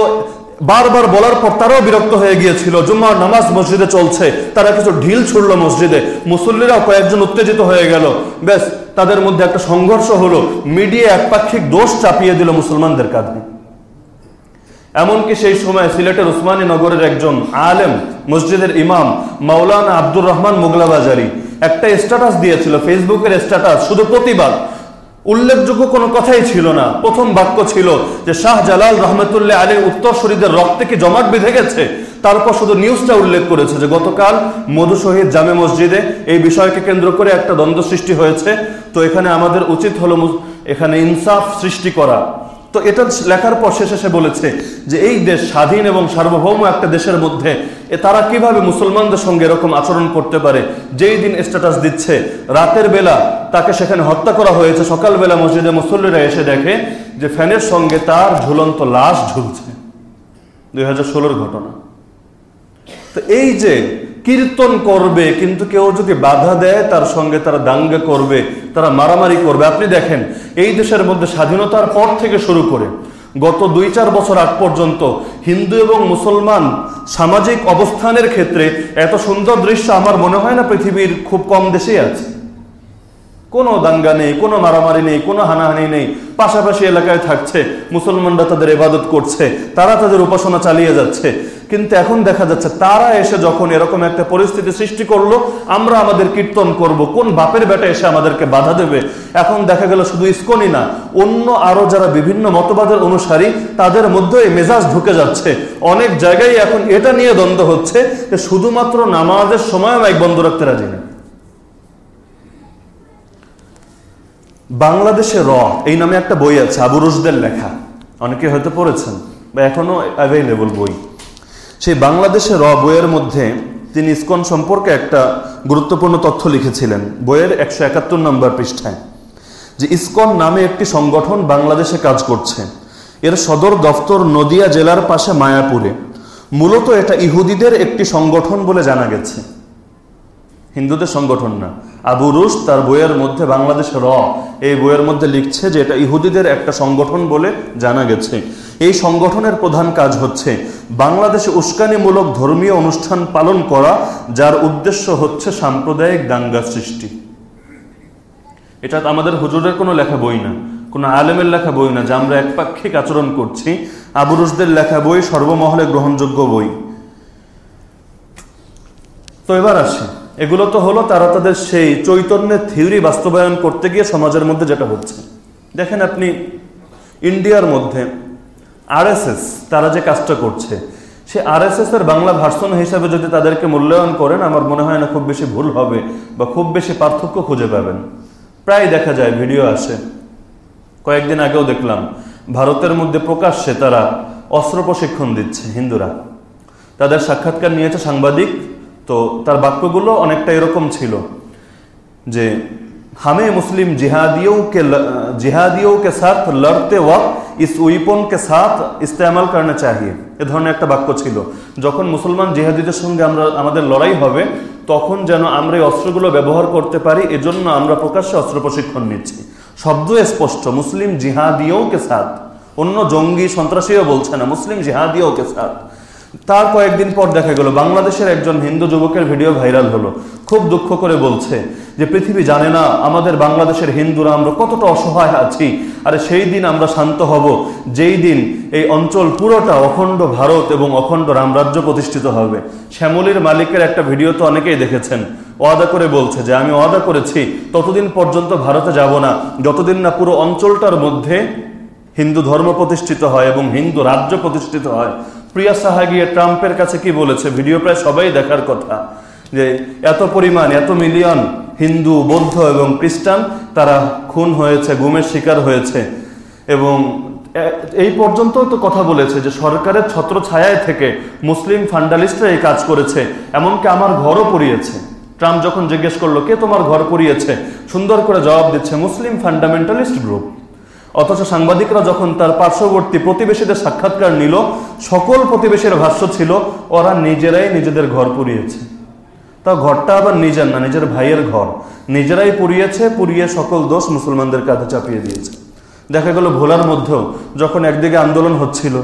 বারবার বলার পর তারাও বিরক্ত হয়ে গিয়েছিল। জুম্মার নামাজ মসজিদে চলছে, তারা কিছু ঢিল ছুড়লো মসজিদে। মুসল্লিরাও কয়েকজন উত্তেজিত হয়ে গেল। ব্যাস, তাদের মধ্যে একটা সংঘর্ষ হলো। মিডিয়া একপাক্ষিক দোষ চাপিয়ে দিল মুসলমানদের কাঁধে। এমনকি সেই সময় সিলেটের উসমানী নগরের একজন আলেম, মসজিদের ইমাম, মাওলানা আব্দুর রহমান মুগলাবাজারি, একটা স্ট্যাটাস দিয়েছিল ফেসবুকের স্ট্যাটাস শুধু প্রতিবাদ। উল্লেখযোগ্য কোনো কথাই ছিল না। প্রথম বাক্য ছিল যে, শাহ জালাল রহমতুল্লাহ উত্তর শরীরের রক্তে কি জমাট বেঁধে গেছে? তারপর শুধু নিউজটা উল্লেখ করেছে যে, গতকাল মধু শহীদ জামে মসজিদে এই বিষয়কে কেন্দ্র করে একটা দ্বন্দ্ব সৃষ্টি হয়েছে। তো এখানে আমাদের উচিত হলো এখানে ইনসাফ সৃষ্টি করা। তো এটা লেখার পর শেষে সে বলেছে যে এই দেশ স্বাধীন এবং সার্বভৌম একটা দেশের মধ্যে এ তারা কীভাবে মুসলমানদের সঙ্গে এরকম আচরণ করতে পারে? যেই দিন স্ট্যাটাস দিচ্ছে, রাতের বেলা তাকে সেখানে হত্যা করা হয়েছে। সকালবেলা মসজিদে মুসল্লিরা এসে দেখে যে ফ্যানের সঙ্গে তার ঝুলন্ত লাশ ঝুলছে। দুই ঘটনা। তো এই যে কীর্তন করবে, কিন্তু কেউ যদি বাধা দেয়, তার সঙ্গে তারা দাঙ্গে করবে, তারা মারামারি করবে। আপনি দেখেন, এই দেশের মধ্যে স্বাধীনতার পর থেকে শুরু করে গত দুই চার বছর আগ পর্যন্ত হিন্দু এবং মুসলমান সামাজিক অবস্থানের ক্ষেত্রে এত সুন্দর দৃশ্য আমার মনে হয় না পৃথিবীর খুব কম দেশেই আছে। কোনো দাঙ্গা নেই, কোনো মারামারি নেই, কোনো হানাহানি নেই। পাশাপাশি এলাকায় থাকছে, মুসলমানরা তাদের ইবাদত করছে, তারা তাদের উপাসনা চালিয়ে যাচ্ছে। কিন্তু এখন দেখা যাচ্ছে, তারা এসে যখন এরকম একটা পরিস্থিতি সৃষ্টি করল, আমরা আমাদের কীর্তন করব, কোন বাপের বেটা এসে আমাদেরকে বাধা দেবে? এখন দেখা গেল শুধু ইস্কনই না, অন্য আরও যারা বিভিন্ন মতবাদের অনুসারী, তাদের মধ্যে এই মেজাজ ঢুকে যাচ্ছে। অনেক জায়গায় এখন এটা নিয়ে দ্বন্দ্ব হচ্ছে যে শুধুমাত্র নামাজের সময় মাইক বন্ধ রাখতে রাজি না। বাংলাদেশে র, এই নামে একটা বই আছে, আবু রুশদের লেখা। অনেকে হয়তো পড়েছেন, বা এখনও অ্যাভেলেবল বই। সেই বাংলাদেশে র বইয়ের মধ্যে তিনি ইসকন সম্পর্কে একটা গুরুত্বপূর্ণ তথ্য লিখেছিলেন, বইয়ের একশো একাত্তর নম্বর পৃষ্ঠায়, যে ইসকন নামে একটি সংগঠন বাংলাদেশে কাজ করছে। এর সদর দফতর নদিয়া জেলার পাশে মায়াপুরে। মূলত এটা ইহুদিদের একটি সংগঠন বলে জানা গেছে। হিন্দুদের সংগঠন না। আবু রুশ তার বইয়ের মধ্যে বাংলাদেশ র, এই বইয়ের মধ্যে লিখছে যে এটা ইহুদিদের একটা সংগঠন বলে জানা গেছে। এই সংগঠনের প্রধান কাজ হচ্ছে বাংলাদেশে উস্কানিমূলক ধর্মীয় অনুষ্ঠান পালন করা, যার উদ্দেশ্য হচ্ছে সাম্প্রদায়িক দাঙ্গা সৃষ্টি। এটা আমাদের হুজুরের কোনো লেখা বই না, কোনো আলেমের লেখা বই না, যে আমরা একপাক্ষিক আচরণ করছি। আবু রুশদের লেখা বই সর্বমহলে গ্রহণযোগ্য বই। তো এবার আসি। এগুলো তো হলো তারা তাদের সেই চৈতন্যের থিওরি বাস্তবায়ন করতে গিয়ে সমাজের মধ্যে যেটা হচ্ছে। দেখেন আপনি ইন্ডিয়ার মধ্যে আরএসএস তারা যে কাজটা করছে, সে আরএসএস এর বাংলা ভার্সন হিসাবে যদি তাদেরকে মূল্যায়ন করেন, আমার মনে হয় না খুব বেশি ভুল হবে বা খুব বেশি পার্থক্য খুঁজে পাবেন। প্রায় দেখা যায়, ভিডিও আসে। কয়েকদিন আগেও দেখলাম, ভারতের মধ্যে প্রকাশ্যে তারা অস্ত্র প্রশিক্ষণ দিচ্ছে হিন্দুরা। তাদের সাক্ষাৎকার নিয়েছে সাংবাদিক তো তার বাক্যগুলো অনেকটা এরকম ছিল যে, হামে মুসলিম জিহাদিও জিহাদিওকে সাথ লড়তে ওয়াক ইস উইপন কে সাথ ইস্তেমাল করনা চাহিয়ে। এ ধরনের একটা বাক্য ছিল। যখন মুসলমান জিহাদিদের সঙ্গে আমরা, আমাদের লড়াই হবে, তখন যেন আমরা এই অস্ত্রগুলো ব্যবহার করতে পারি, এজন্য আমরা প্রকাশ্যে অস্ত্র প্রশিক্ষণ নিচ্ছি। শব্দ স্পষ্ট, মুসলিম জিহাদিও কে সাথ। অন্য জঙ্গি সন্ত্রাসীও বলছে না, মুসলিম জিহাদিও কে সাথ। তার কয়েকদিন পর দেখা গেল, বাংলাদেশের একজন হিন্দু যুবকের ভিডিও ভাইরাল হলো। খুব দুঃখ করে বলছে যে পৃথিবী জানে না আমাদের বাংলাদেশের হিন্দুরা আমরা কতটা অসহায় আছি। আর সেই দিন আমরা শান্ত হব, যেই দিন এই অঞ্চল পুরোটা অখণ্ড ভারত এবং অখণ্ড রামরাজ্য প্রতিষ্ঠিত হবে। শ্যামলির মালিকের একটা ভিডিও তো অনেকেই দেখেছেন। ওয়াদা করে বলছে যে, আমি ওয়াদা করেছি, ততদিন পর্যন্ত ভারতে যাব না। যতদিন না পুরো অঞ্চলটার মধ্যে হিন্দু ধর্ম প্রতিষ্ঠিত হয় এবং হিন্দু রাজ্য প্রতিষ্ঠিত হয় প্রিয়া সাহা গিয়ে ট্রাম্পের কাছে কি বলেছে? ভিডিও প্রায় সবাই দেখার কথা। যে এত পরিমাণ, এত মিলিয়ন হিন্দু, বৌদ্ধ এবং খ্রিস্টান তারা খুন হয়েছে, গুমের শিকার হয়েছে এবং এই পর্যন্ত তো কথা বলেছে যে সরকারের ছত্র ছায়ায় থেকে মুসলিম ফান্ডালিস্টরা এই কাজ করেছে, এমনকি আমার ঘরও পড়িয়েছে। ট্রাম্প যখন জিজ্ঞেস করল, কে তোমার ঘর পড়িয়েছে? সুন্দর করে জবাব দিচ্ছে মুসলিম ফান্ডামেন্টালিস্ট গ্রুপ। অথচ সাংবাদিকরা যখন তার পার্শ্ববর্তী প্রতিবেশীদের সাক্ষাৎকার নিল, সকল প্রতিবেশীর ভাষ্য ছিল, ওরা নিজেরাই নিজেদের ঘর পুড়িয়েছে। তা ঘরটা আবার নিজের না, নিজের ভাইয়ের ঘর। নিজেরাই পুড়িয়েছে, পুড়িয়ে সকল দোষ মুসলমানদের কাঁধে চাপিয়ে দিয়েছে। দেখা গেল ভোলার মধ্যেও যখন একদিকে আন্দোলন হচ্ছিল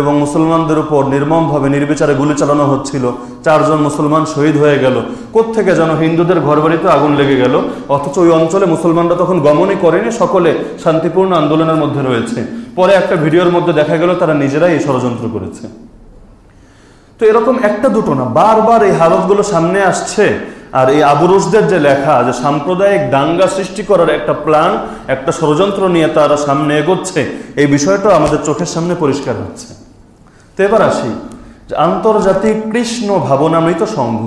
এবং মুসলমানদের উপর নির্মমভাবে নির্বিচারে গুলি চালানো হচ্ছিল। চারজন মুসলমান শহীদ হয়ে গেল। কোত্থেকে যেন হিন্দুদের ঘরবাড়িতে আগুন লেগে গেল। অথচ ওই অঞ্চলে মুসলমানরা তখন গমনই করেনি, সকলে শান্তিপূর্ণ আন্দোলনের মধ্যে রয়েছে। পরে একটা ভিডিওর মধ্যে দেখা গেল, তারা নিজেরাই এই ষড়যন্ত্র করেছে। তো এরকম একটা দুটো না, বারবার এই হালতগুলো সামনে আসছে। আর এই আবুরুষদের যে লেখা যে সাম্প্রদায়িক দাঙ্গা সৃষ্টি করার একটা প্ল্যান, একটা ষড়যন্ত্র নিয়ে তারা সামনে এগোচ্ছে, এই বিষয়টা আমাদের চোখের সামনে পরিষ্কার হচ্ছে। তো এবার আসি, যে আন্তর্জাতিক কৃষ্ণ ভাবনামৃত সংঘ।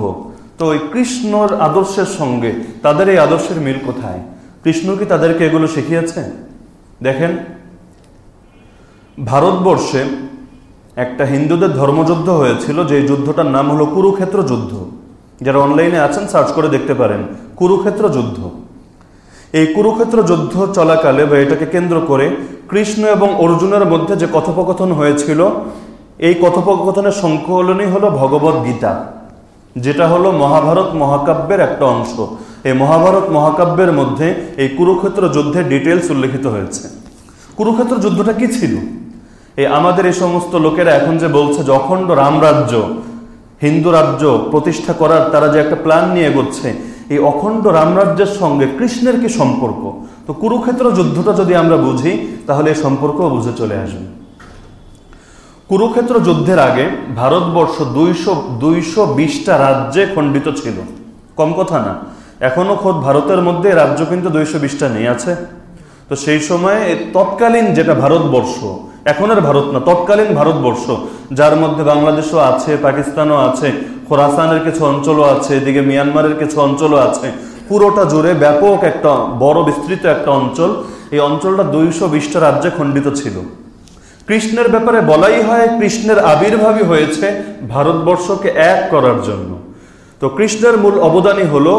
তো ওই কৃষ্ণর আদর্শের সঙ্গে তাদের এই আদর্শের মিল কোথায়? কৃষ্ণ কি তাদেরকে এগুলো শিখিয়েছে? দেখেন, ভারতবর্ষে একটা হিন্দুদের ধর্মযুদ্ধ হয়েছিল, যে যুদ্ধটার নাম হলো কুরুক্ষেত্র যুদ্ধ। যারা অনলাইনে আছেন সার্চ করে দেখতে পারেন, কুরুক্ষেত্র যুদ্ধ। এই কুরুক্ষেত্র যুদ্ধ চলাকালে বা এটাকে কেন্দ্র করে কৃষ্ণ এবং অর্জুনের মধ্যে যে কথোপকথন হয়েছিল এই কথোপকথনের সংকলনই হলো ভগবত গীতা, যেটা হলো মহাভারত মহাকাব্যের একটা অংশ। এই মহাভারত মহাকাব্যের মধ্যে এই কুরুক্ষেত্র যুদ্ধের ডিটেলস উল্লেখিত হয়েছে। কুরুক্ষেত্র যুদ্ধটা কি ছিল? এই আমাদের এই সমস্ত লোকেরা এখন যে বলছে যে অখণ্ড রামরাজ্য, হিন্দু রাজ্য প্রতিষ্ঠা করার তারা যে একটা প্ল্যান নিয়ে এগোচ্ছে, এই অখণ্ড রামরাজ্যের সঙ্গে কৃষ্ণের কি সম্পর্ক? তো কুরুক্ষেত্র যুদ্ধটা যদি আমরা বুঝি, তাহলে এই সম্পর্কও বুঝে চলে আসবে। কুরুক্ষেত্র যুদ্ধের আগে ভারতবর্ষ দুইশো দুইশো বিশটা রাজ্যে খণ্ডিত ছিল। কম কথা না। এখনও খোদ ভারতের মধ্যে রাজ্য কিন্তু দুইশো বিশটা নেই, আছে? তো সেই সময়ে তৎকালীন যেটা ভারতবর্ষ এখনের ভারত না, তৎকালীন ভারতবর্ষ, যার মধ্যে বাংলাদেশও আছে, পাকিস্তানও আছে, খোরাসানের কিছু অঞ্চলও আছে, এদিকে মিয়ানমারের কিছু অঞ্চলও আছে, পুরোটা জুড়ে ব্যাপক একটা বড় বিস্তৃত একটা অঞ্চল। এই অঞ্চলটা দুইশো বিশটা রাজ্যে খণ্ডিত ছিল। কৃষ্ণের ব্যাপারে বলাই হয় কৃষ্ণের আবির্ভাবই হয়েছে ভারতবর্ষকে এক করার জন্য। তো কৃষ্ণের মূল অবদানই হলো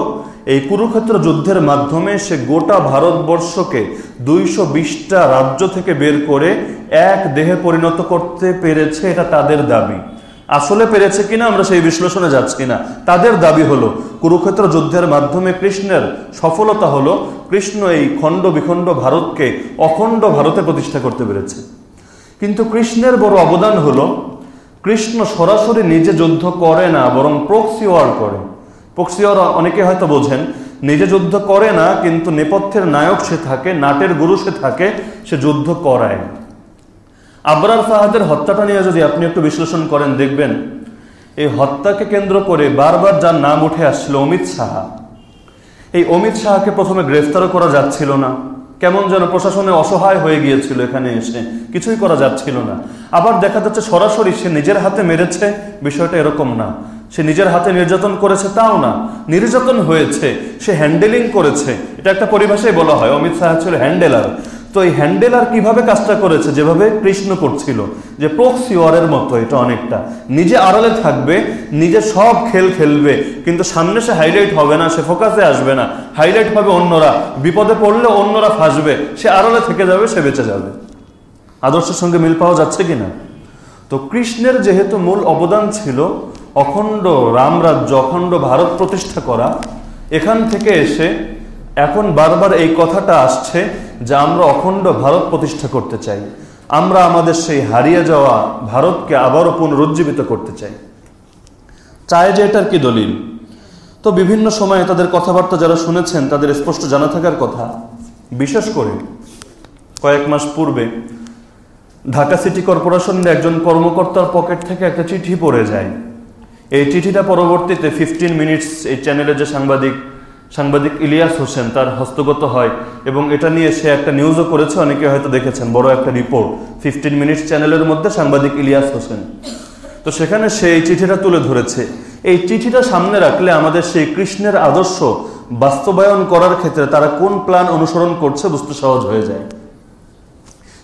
এই কুরুক্ষেত্র যুদ্ধের মাধ্যমে সে গোটা ভারতবর্ষকে দুইশো বিশটা রাজ্য থেকে বের করে এক দেহে পরিণত করতে পেরেছে এটা তাদের দাবি। আসলে পেরেছে কিনা আমরা সেই বিশ্লেষণে যাচ্ছি না। তাদের দাবি হলো কুরুক্ষেত্র যুদ্ধের মাধ্যমে কৃষ্ণের সফলতা হলো কৃষ্ণ এই খণ্ড বিখণ্ড ভারতকে অখণ্ড ভারতে প্রতিষ্ঠা করতে পেরেছে। কিন্তু কৃষ্ণের বড় অবদান হলো, কৃষ্ণ সরাসরি নিজে যুদ্ধ করে না, বরং প্রক্সি ওয়ার করে। প্রক্সি ওয়ার অনেকে হয়তো বোঝেন, নিজে যুদ্ধ করে না, কিন্তু নেপথ্যের নায়ক সে থাকে, নাটের গুরু সে থাকে, সে যুদ্ধ করায়। আবরার ফাহাদের হত্যাটা নিয়ে যদি আপনি একটু বিশ্লেষণ করেন, দেখবেন, এই হত্যাকে কেন্দ্র করে বারবার যার নাম উঠে আসছিল অমিত সাহা এই অমিত শাহকে প্রথমে গ্রেফতারও করা যাচ্ছিল না। কেমন যেন প্রশাসনে অসহায় হয়ে গিয়েছিল এখানে এসে। কিছুই করা যাচ্ছিল না। আবার দেখা যাচ্ছে সরাসরি সে নিজের হাতে মেরেছে। বিষয়টা এরকম না। সে নিজের হাতে নির্যাতন করেছে তাও না। নির্যাতন হয়েছে। সে হ্যান্ডেলিং করেছে। এটা একটা পরিভাষায় বলা হয়। অমিত শাহ ছিল হ্যান্ডেলার। তো এই হ্যান্ডেল আর কীভাবে কাজটা করেছে? যেভাবে কৃষ্ণ করছিল, যে প্রক্সি ওয়ারের মতো এটা অনেকটা। নিজে আড়ালে থাকবে, নিজে সব খেল খেলবে, কিন্তু সামনে সে হাইলাইট হবে না, সে ফোকাসে আসবে না। হাইলাইট হবে অন্যরা, বিপদে পড়লে অন্যরা ফাঁসবে। সে আড়ালে থেকে যাবে, সে বেঁচে যাবে। আদর্শের সঙ্গে মিল পাওয়া যাচ্ছে কিনা? তো কৃষ্ণের যেহেতু মূল অবদান ছিল, অখণ্ড রামরাজ্য, অখণ্ড ভারত প্রতিষ্ঠা করা, এখান থেকে এসে এখন বারবার এই কথাটা আসছে যে আমরা অখণ্ড ভারত প্রতিষ্ঠা করতে চাই। আমরা আমাদের সেই হারিয়ে যাওয়া ভারতকে আবারও পুনরুজ্জীবিত করতে চাই। চায় যে এটার কি দলিল? তো বিভিন্ন সময়ে তাদের কথাবার্তা যারা শুনেছেন, তাদের স্পষ্ট জানা থাকার কথা। বিশেষ করে কয়েক মাস পূর্বে ঢাকা সিটি কর্পোরেশনের একজন কর্মকর্তার পকেট থেকে একটা চিঠি পড়ে যায়। এই চিঠিটা পরবর্তীতে ফিফটিন মিনিটস এই চ্যানেলের যে সাংবাদিক সাংবাদিক ইলিয়াস হোসেন তার হস্তগত হয় এবং এটা নিয়ে সে একটা নিউজও করেছে, অনেকে হয়তো দেখেছেন, বড় একটা রিপোর্ট ফিফটিন মিনিটস চ্যানেলের মধ্যে সাংবাদিক ইলিয়াস হোসেন। তো সেখানে সে এই চিঠিটা তুলে ধরেছে। এই চিঠিটা সামনে রাখলে আমাদের সেই কৃষ্ণের আদর্শ বাস্তবায়ন করার ক্ষেত্রে তারা কোন প্ল্যান অনুসরণ করছে বুঝতে সহজ হয়ে যায়।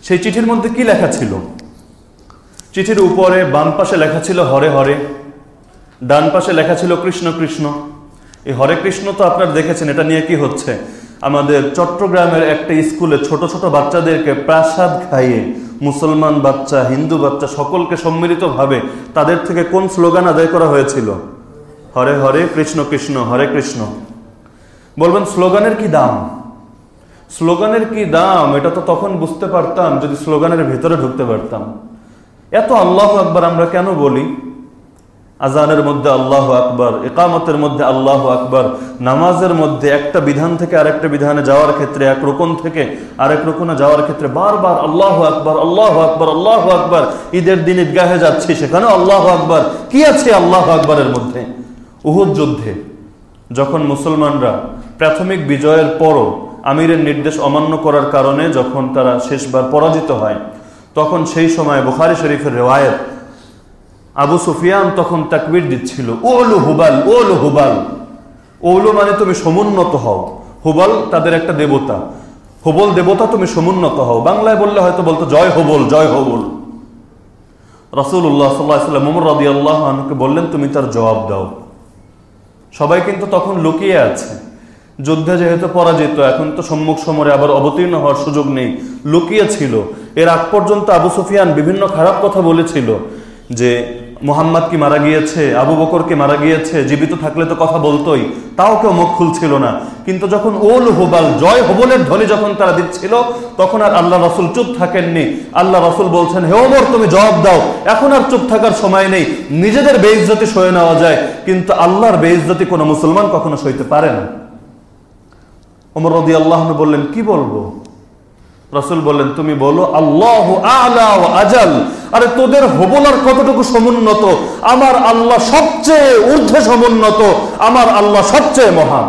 সেই চিঠির মধ্যে কি লেখা ছিল? চিঠির উপরে বাম পাশে লেখা ছিল হরে হরে, ডান পাশে লেখা ছিল কৃষ্ণ কৃষ্ণ। এই হরে কৃষ্ণ তো আপনার দেখেছেন, এটা নিয়ে কি হচ্ছে? আমাদের চট্টগ্রামের একটা স্কুলে ছোট ছোট বাচ্চাদেরকে প্রাসাদ খাইয়ে মুসলমান বাচ্চা, হিন্দু বাচ্চা সকলকে সম্মিলিতভাবে তাদের থেকে কোন স্লোগান আদায় করা হয়েছিল? হরে হরে কৃষ্ণ কৃষ্ণ, হরে কৃষ্ণ। বলবেন, স্লোগানের কি দাম? স্লোগানের কি দাম? এটা তো তখন বুঝতে পারতাম, যদি স্লোগানের ভিতরে ঢুকতে পারতাম। এত আল্লাহ আকবার আমরা কেন বলি? আজানের মধ্যে আল্লাহ আকবর একামতের মধ্যে আল্লাহ আকবর, নামাজের মধ্যে একটা বিধান থেকে আরেকটা বিধানে যাওয়ার ক্ষেত্রে, এক রোকন থেকে আরেক রোকনে যাওয়ার ক্ষেত্রে বারবার আল্লাহ আকবর আল্লাহ আকবর আল্লাহ আকবর, ঈদের দিন ঈদগাহে যাচ্ছি সেখানে আল্লাহ আকবর। কি আছে আল্লাহ আকবরের মধ্যে? উহুদ যুদ্ধে যখন মুসলমানরা প্রাথমিক বিজয়ের পরও আমিরের নির্দেশ অমান্য করার কারণে যখন তারা শেষবার পরাজিত হয়, তখন সেই সময় বুখারি শরীফের রেওয়ায়ত আবু সুফিয়ান তখন তাকবির দিচ্ছিল ওলু হুবাল ওলু হুবাল। ওলু মানে তুমি সমুন্নত হও। হুবাল তাদের একটা দেবতা। হুবল দেবতা তুমি সমুন্নত হও। বাংলায় বললে হয়তো বলতো, জয় হবল জয় হবল। রসুল্লাহ সাল্লাহ রদি আল্লাহ বললেন, তুমি তার জবাব দাও। সবাই কিন্তু তখন লুকিয়ে আছে। যুদ্ধে যেহেতু পরাজিত, এখন তো সম্মুখ সমরে আবার অবতীর্ণ হওয়ার সুযোগ নেই। লুকিয়ে ছিল। এর আগ পর্যন্ত আবু সুফিয়ান বিভিন্ন খারাপ কথা বলেছিল যে মোহাম্মদ কি মারা গিয়েছে, আবু বকর কি মারা গিয়েছে, জীবিত থাকলে তো কথা বলতোই, তাও কেউ মুখ খুলছিল না। কিন্তু যখন ওল হুবাল, জয় হবলের ধ্বনি যখন তারা দিচ্ছিল, তখন আর আল্লাহ রসুল চুপ থাকেননি। আল্লাহ রসুল বলছেন, হে ওমর, তুমি জবাব দাও। এখন আর চুপ থাকার সময় নেই। নিজেদের বেইজ্জতি সয়ে নেওয়া যায়। কিন্তু আল্লাহর বেইজ্জতি কোনো মুসলমান কখনো সইতে পারে না। ওমর রদি আল্লাহ বললেন, কি বলব? রসুল বললেন, তুমি বলো, আল্লাহ আলা আজাল। আরে তোদের হবলার কতটুকু সমুন্নত? আমার আল্লাহ সবচেয়ে ঊর্ধ্বে সমুন্নত, আমার আল্লাহ সবচেয়ে মহান।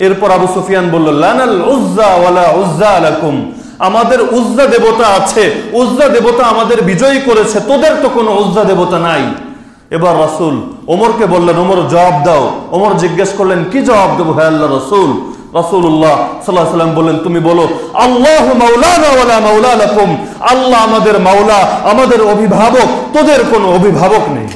এরপর আবু সুফিয়ান বলল, লানাল উজ্জা ওয়ালা উজ্জা আলাকুম আমাদের উজ্জা দেবতা আছে, উজ্জা দেবতা আমাদের বিজয়ী করেছে, তোদের তো কোনো উজ্জা দেবতা নাই। এবার রাসূল ওমরকে বললেন, ওমর জবাব দাও। ওমর জিজ্ঞেস করলেন, কি জবাব দেবো হে আল্লাহ রসুল? রাসূলুল্লাহ সাল্লাল্লাহু আলাইহি বললেন, তুমি বলো, আল্লাহু মাওলানা ওয়ালা মাওলা লাকুম আল্লাহ আমাদের মাওলা, আমাদের অভিভাবক, তোদের কোনো অভিভাবক নেই।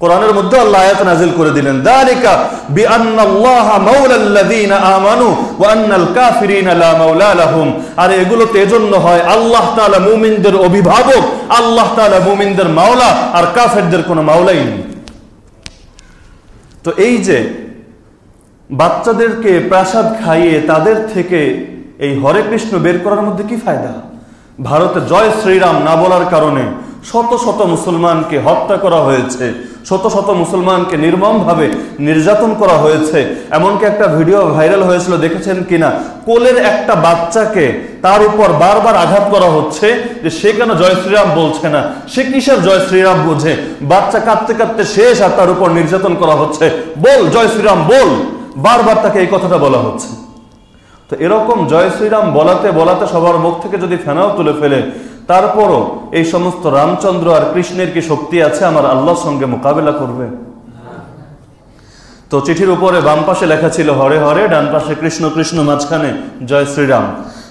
কোরআনের মধ্যে আল্লাহ আয়াত নাজিল করে দিলেন, দালিকা বিআন্নাল্লাহা মাওলাল্লাযীনা আমানু ওয়া আন্নাল কাফিরিনা লা মাওলা লাহুম আর এগুলো তো এজন্য হয়, আল্লাহ তাআলা মুমিনদের অভিভাবক, আল্লাহ তাআলা মুমিনদের মাওলা, আর কাফেরদের কোনো মাওলাই নেই। তো এই যে বাচ্চাদেরকে প্রাসাদ খাইয়ে তাদের থেকে এই হরে কৃষ্ণ বের করার মধ্যে কি ফায়দা? ভারতে জয় শ্রীরাম না বলার কারণে শত শত মুসলমানকে হত্যা করা হয়েছে, শত শত মুসলমানকে নির্মমভাবে নির্যাতন করা হয়েছে। এমনকি একটা ভিডিও ভাইরাল হয়েছিল, দেখেছেন কিনা? কোলের একটা বাচ্চাকে তার উপর বারবার আঘাত করা হচ্ছে যে সে কেন জয় শ্রীরাম বলছে না? সে কিসের জয় শ্রীরাম বোঝে? বাচ্চা কাঁদতে কাঁদতে শেষ আর তার উপর নির্যাতন করা হচ্ছে। বল, জয় শ্রীরাম, বল! বারবার তাকে এই কথাটা বলা হচ্ছে। তো এরকম জয় শ্রীরাম বলাতে বলাতে সবার মুখ থেকে যদি ফেনাও তুলে ফেলে, তারপরও এই সমস্ত রামচন্দ্র আর কৃষ্ণের কি শক্তি আছে আমার আল্লাহর সঙ্গে মোকাবেলা করবে? তো চিঠির উপরে বাম পাশে লেখা ছিল, হরে হরে ডান পাশে কৃষ্ণ কৃষ্ণ, মাঝখানে জয় শ্রীরাম।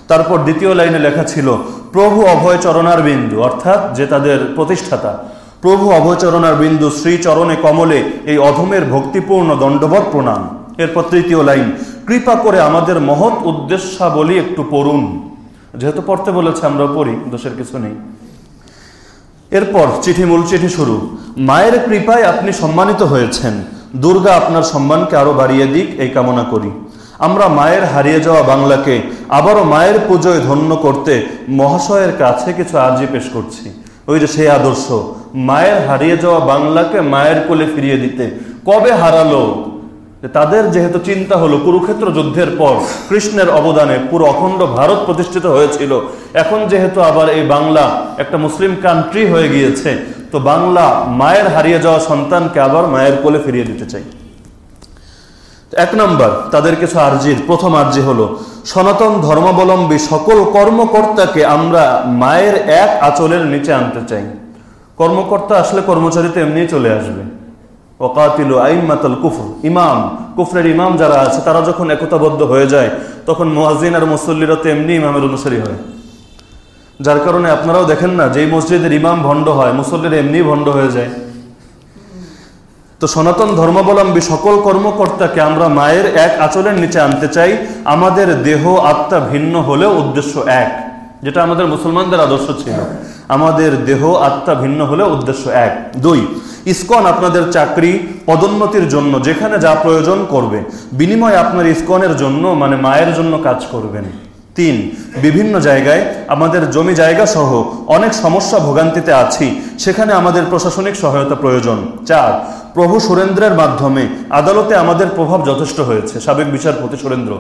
তারপর দ্বিতীয় লাইনে লেখা ছিল, প্রভু অভয় চরণার বিন্দু অর্থাৎ যে তাদের প্রতিষ্ঠাতা। প্রভু অভয়চরণার বিন্দু, শ্রীচরণে কমলে এই অধমের ভক্তিপূর্ণ দণ্ডবত প্রণাম। এরপর তৃতীয় লাইন, কৃপা করে আমাদের মহৎ উদ্দেশ্যাবলী একটু পড়ুন। যেহেতু পড়তে বলেছে আমরা পড়ি, দোষের কিছু নেই। এরপর চিঠি মূল চিঠি শুরু, মায়ের কৃপায় আপনি সম্মানিত হয়েছেন। দুর্গা আপনার সম্মানকে আরও বাড়িয়ে দিক, এই কামনা করি। আমরা মায়ের হারিয়ে যাওয়া বাংলাকে আবারও মায়ের পুজোয় ধন্য করতে মহাশয়ের কাছে কিছু আর্জি পেশ করছি। ওই যে সেই আদর্শ, মায়ের হারিয়ে যাওয়া বাংলাকে মায়ের কোলে ফিরিয়ে দিতে কবে হারালো তাদের যেহেতু চিন্তা হলো, কুরুক্ষেত্র যুদ্ধের পর কৃষ্ণের অবদানে পুরো অখণ্ড ভারত প্রতিষ্ঠিত হয়েছিল। এখন যেহেতু আবার এই বাংলা একটা মুসলিম কান্ট্রি হয়ে গিয়েছে, তো বাংলা মায়ের হারিয়ে যাওয়া সন্তানকে আবার মায়ের কোলে ফিরিয়ে দিতে চাই। এক নম্বর, তাদের কিছু আর্জির প্রথম আর্জি হলো, সনাতন ধর্মাবলম্বী সকল কর্মকর্তাকে আমরা মায়ের এক আঁচলের নিচে আনতে চাই। কর্মকর্তা আসলে কর্মচারী তো চলে আসবে। ওকাতিল আইমাতাল কুফর। ইমাম, কুফরের ইমাম যারা আছে, তারা যখন একতাবদ্ধ হয়ে যায়, তখন মোয়াজিন আর মুসল্লিরা তো ইমামের অনুসারী হয়। যার কারণে আপনারাও দেখেন না, যেই মসজিদের ইমাম ভণ্ড হয়, মুসল্লিরা এমনি ভণ্ড হয়ে যায়। তো সনাতন ধর্মাবলম্বী সকল কর্মকর্তাকে আমরা মায়ের এক আচলের নিচে আনতে চাই, আমাদের দেহ আত্মা ভিন্ন হলেও উদ্দেশ্য এক, যেটা আমাদের মুসলমানদের আদর্শ ছিল। আমাদের দেহ আত্মা ভিন্ন হলেও উদ্দেশ্য এক। দুই ইসকন আপনাদের চাকরি পদোন্নতির জন্য, যেখানে যা প্রয়োজন করবে। বিনিময়ে আপনার ইসকনের জন্য মানে মায়ের জন্য কাজ করবেন। তিন, বিভিন্ন জায়গায় আমাদের জমি জায়গা সহ অনেক সমস্যা ভোগান্তিতে আছি, সেখানে আমাদের প্রশাসনিক সহায়তা প্রয়োজন। চার, প্রভু সুরেন্দ্রের মাধ্যমে আদালতে আমাদের প্রভাব যথেষ্ট হয়েছে, সাবেক বিচারপতি সুরেন্দ্র।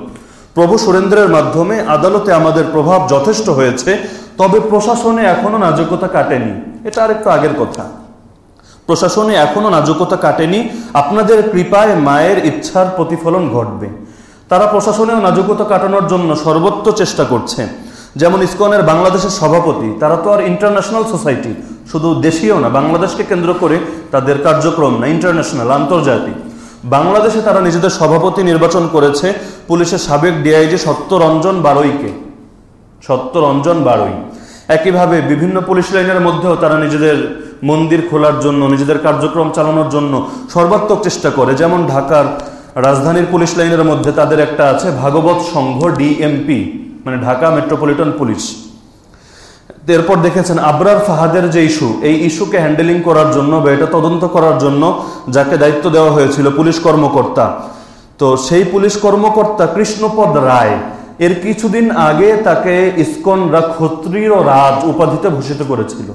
প্রভু সুরেন্দ্রের মাধ্যমে আদালতে আমাদের প্রভাব যথেষ্ট হয়েছে, তবে প্রশাসনে এখনও নাজকতা কাটেনি। এটা আরেকটু আগের কথা। প্রশাসনে এখনও নাজকতা কাটেনি। আপনাদের কৃপায় মায়ের ইচ্ছার প্রতিফলন ঘটবে। তারা প্রশাসনেও নাজকতা কাটানোর জন্য সর্বোচ্চ চেষ্টা করছে। যেমন ইসকনের বাংলাদেশের সভাপতি, তারা তো আর ইন্টারন্যাশনাল সোসাইটি শুধু দেশীয় না, বাংলাদেশকে কেন্দ্র করে তাদের কার্যক্রম না ইন্টারন্যাশনাল আন্তর্জাতিক। বাংলাদেশে তারা নিজেদের সভাপতি নির্বাচন করেছে পুলিশের সাবেক ডিআইজি সত্যরঞ্জন বারৈকে সত্যরঞ্জন বারৈ একইভাবে বিভিন্ন পুলিশ লাইনের মধ্যেও তারা নিজেদের মন্দির খোলার জন্য, নিজেদের কার্যক্রম চালানোর জন্য সর্বাত্মক চেষ্টা করে। যেমন ঢাকার রাজধানীর পুলিশ লাইনের মধ্যে তাদের একটা আছে, ভাগবত সংঘ ডিএমপি মানে ঢাকা মেট্রোপলিটন পুলিশ। এরপর দেখেছেন, আবরার ফাহাদের যে ইস্যু, এই ইস্যুকে হ্যান্ডেলিং করার জন্য বা এটা তদন্ত করার জন্য যাকে দায়িত্ব দেওয়া হয়েছিল পুলিশ কর্মকর্তা। তো সেই পুলিশ কর্মকর্তা কৃষ্ণপদ রায় এর কিছুদিন আগে তাকে ইস্কনরা ক্ষত্রিয় রাজ উপাধিতে ভূষিত করেছিল।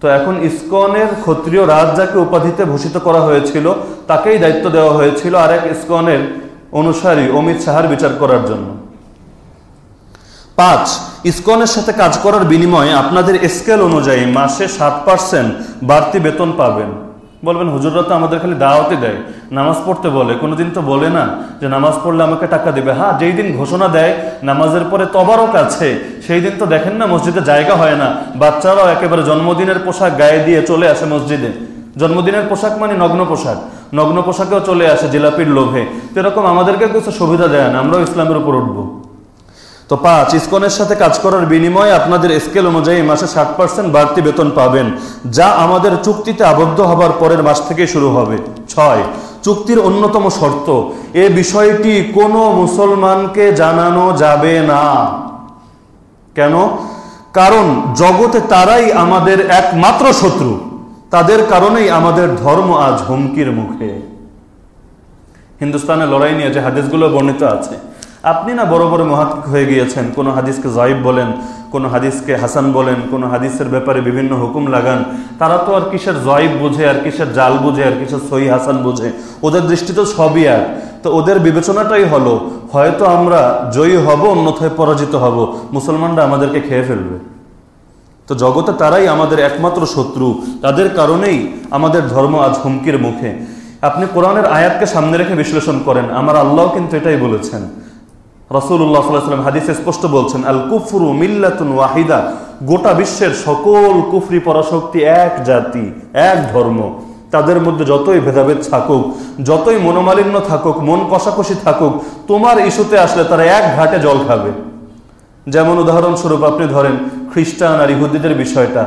তো এখন ইসকনের ক্ষত্রিয় রাজ যাকে উপাধিতে ভূষিত করা হয়েছিল, তাকেই দায়িত্ব দেওয়া হয়েছিল আরেক ইসকনের অনুসারী অমিত শাহার বিচার করার জন্য। পাঁচ, ইসকনের সাথে কাজ করার বিনিময়ে আপনাদের স্কেল অনুযায়ী মাসে সাত পার্সেন্ট বাড়তি বেতন পাবেন। বলবেন, হুজুররা তো আমাদের খালি দাওয়াতে দেয়। নামাজ পড়তে বলে। কোনোদিন তো বলে না যে নামাজ পড়লে আমাকে টাকা দেবে। হ্যাঁ যেই দিন ঘোষণা দেয়, নামাজের পরে তবারক আছে, সেই দিন তো দেখেন না মসজিদে জায়গা হয় না। বাচ্চারাও একেবারে জন্মদিনের পোশাক গায়ে দিয়ে চলে আসে মসজিদে। জন্মদিনের পোশাক মানে নগ্ন পোশাক। নগ্ন পোশাকেও চলে আসে জিলাপির লোভে। এরকম আমাদেরকে কিছু সুবিধা দেয় না, আমরাও ইসলামের উপর উঠবো। তো পাঁচ, ইসকনের সাথে কাজ করার বিনিময়ে আপনাদের স্কেল অনুযায়ী মাসে ষাট পার্সেন্ট বাড়তি বেতন পাবেন, যা আমাদের চুক্তিতে আবদ্ধ হবার পরের মাস থেকে শুরু হবে। ছয়, চুক্তির অন্যতম শর্ত, এ বিষয়টি কোনো মুসলমানকে জানানো যাবে না। কেন? কারণ জগতে তারাই আমাদের একমাত্র শত্রু, তাদের কারণেই আমাদের ধর্ম আজ হুমকির মুখে। হিন্দুস্তানের লড়াই নিয়ে যে হাদিসগুলো বর্ণিত আছে আপনি না বড় বড় মহাত্মিক হয়ে গিয়েছেন। কোনো হাদিসকে জয়ীব বলেন, কোনো হাদিসকে হাসান বলেন, কোনো হাদিসের ব্যাপারে বিভিন্ন হুকুম লাগান। তারা তো আর কিসের জয়ীব বুঝে, আর কিসের জাল বুঝে, আর কিসের সহি হাসান বুঝে। ওদের দৃষ্টিতে সবই এক। তো ওদের বিবেচনাটাই হলো, হয়তো আমরা জয়ী হব, অন্যথায় পরাজিত হব। মুসলমানরা আমাদেরকে খেয়ে ফেলবে। তো জগতে তারাই আমাদের একমাত্র শত্রু। তাদের কারণেই আমাদের ধর্ম আজ হুমকির মুখে। আপনি কোরআনের আয়াতকে সামনে রেখে বিশ্লেষণ করেন। আমার আল্লাহ কিন্তু এটাই বলেছেন। রসুল্লাহ সাল্লাম হাদিসে স্পষ্ট বলছেন, আল কুফরু মিল্লাতুন ওয়াহিদা গোটা বিশ্বের সকল কুফরি পরাশক্তি এক জাতি, এক ধর্ম। তাদের মধ্যে যতই ভেদাভেদ থাকুক, যতই মনোমালিন্য থাকুক, মন কষাকষি থাকুক, তোমার ইস্যুতে আসলে তারা এক ঘাটে জল খাবে। যেমন উদাহরণস্বরূপ আপনি ধরেন, খ্রিস্টান আর ইহুদিদের বিষয়টা।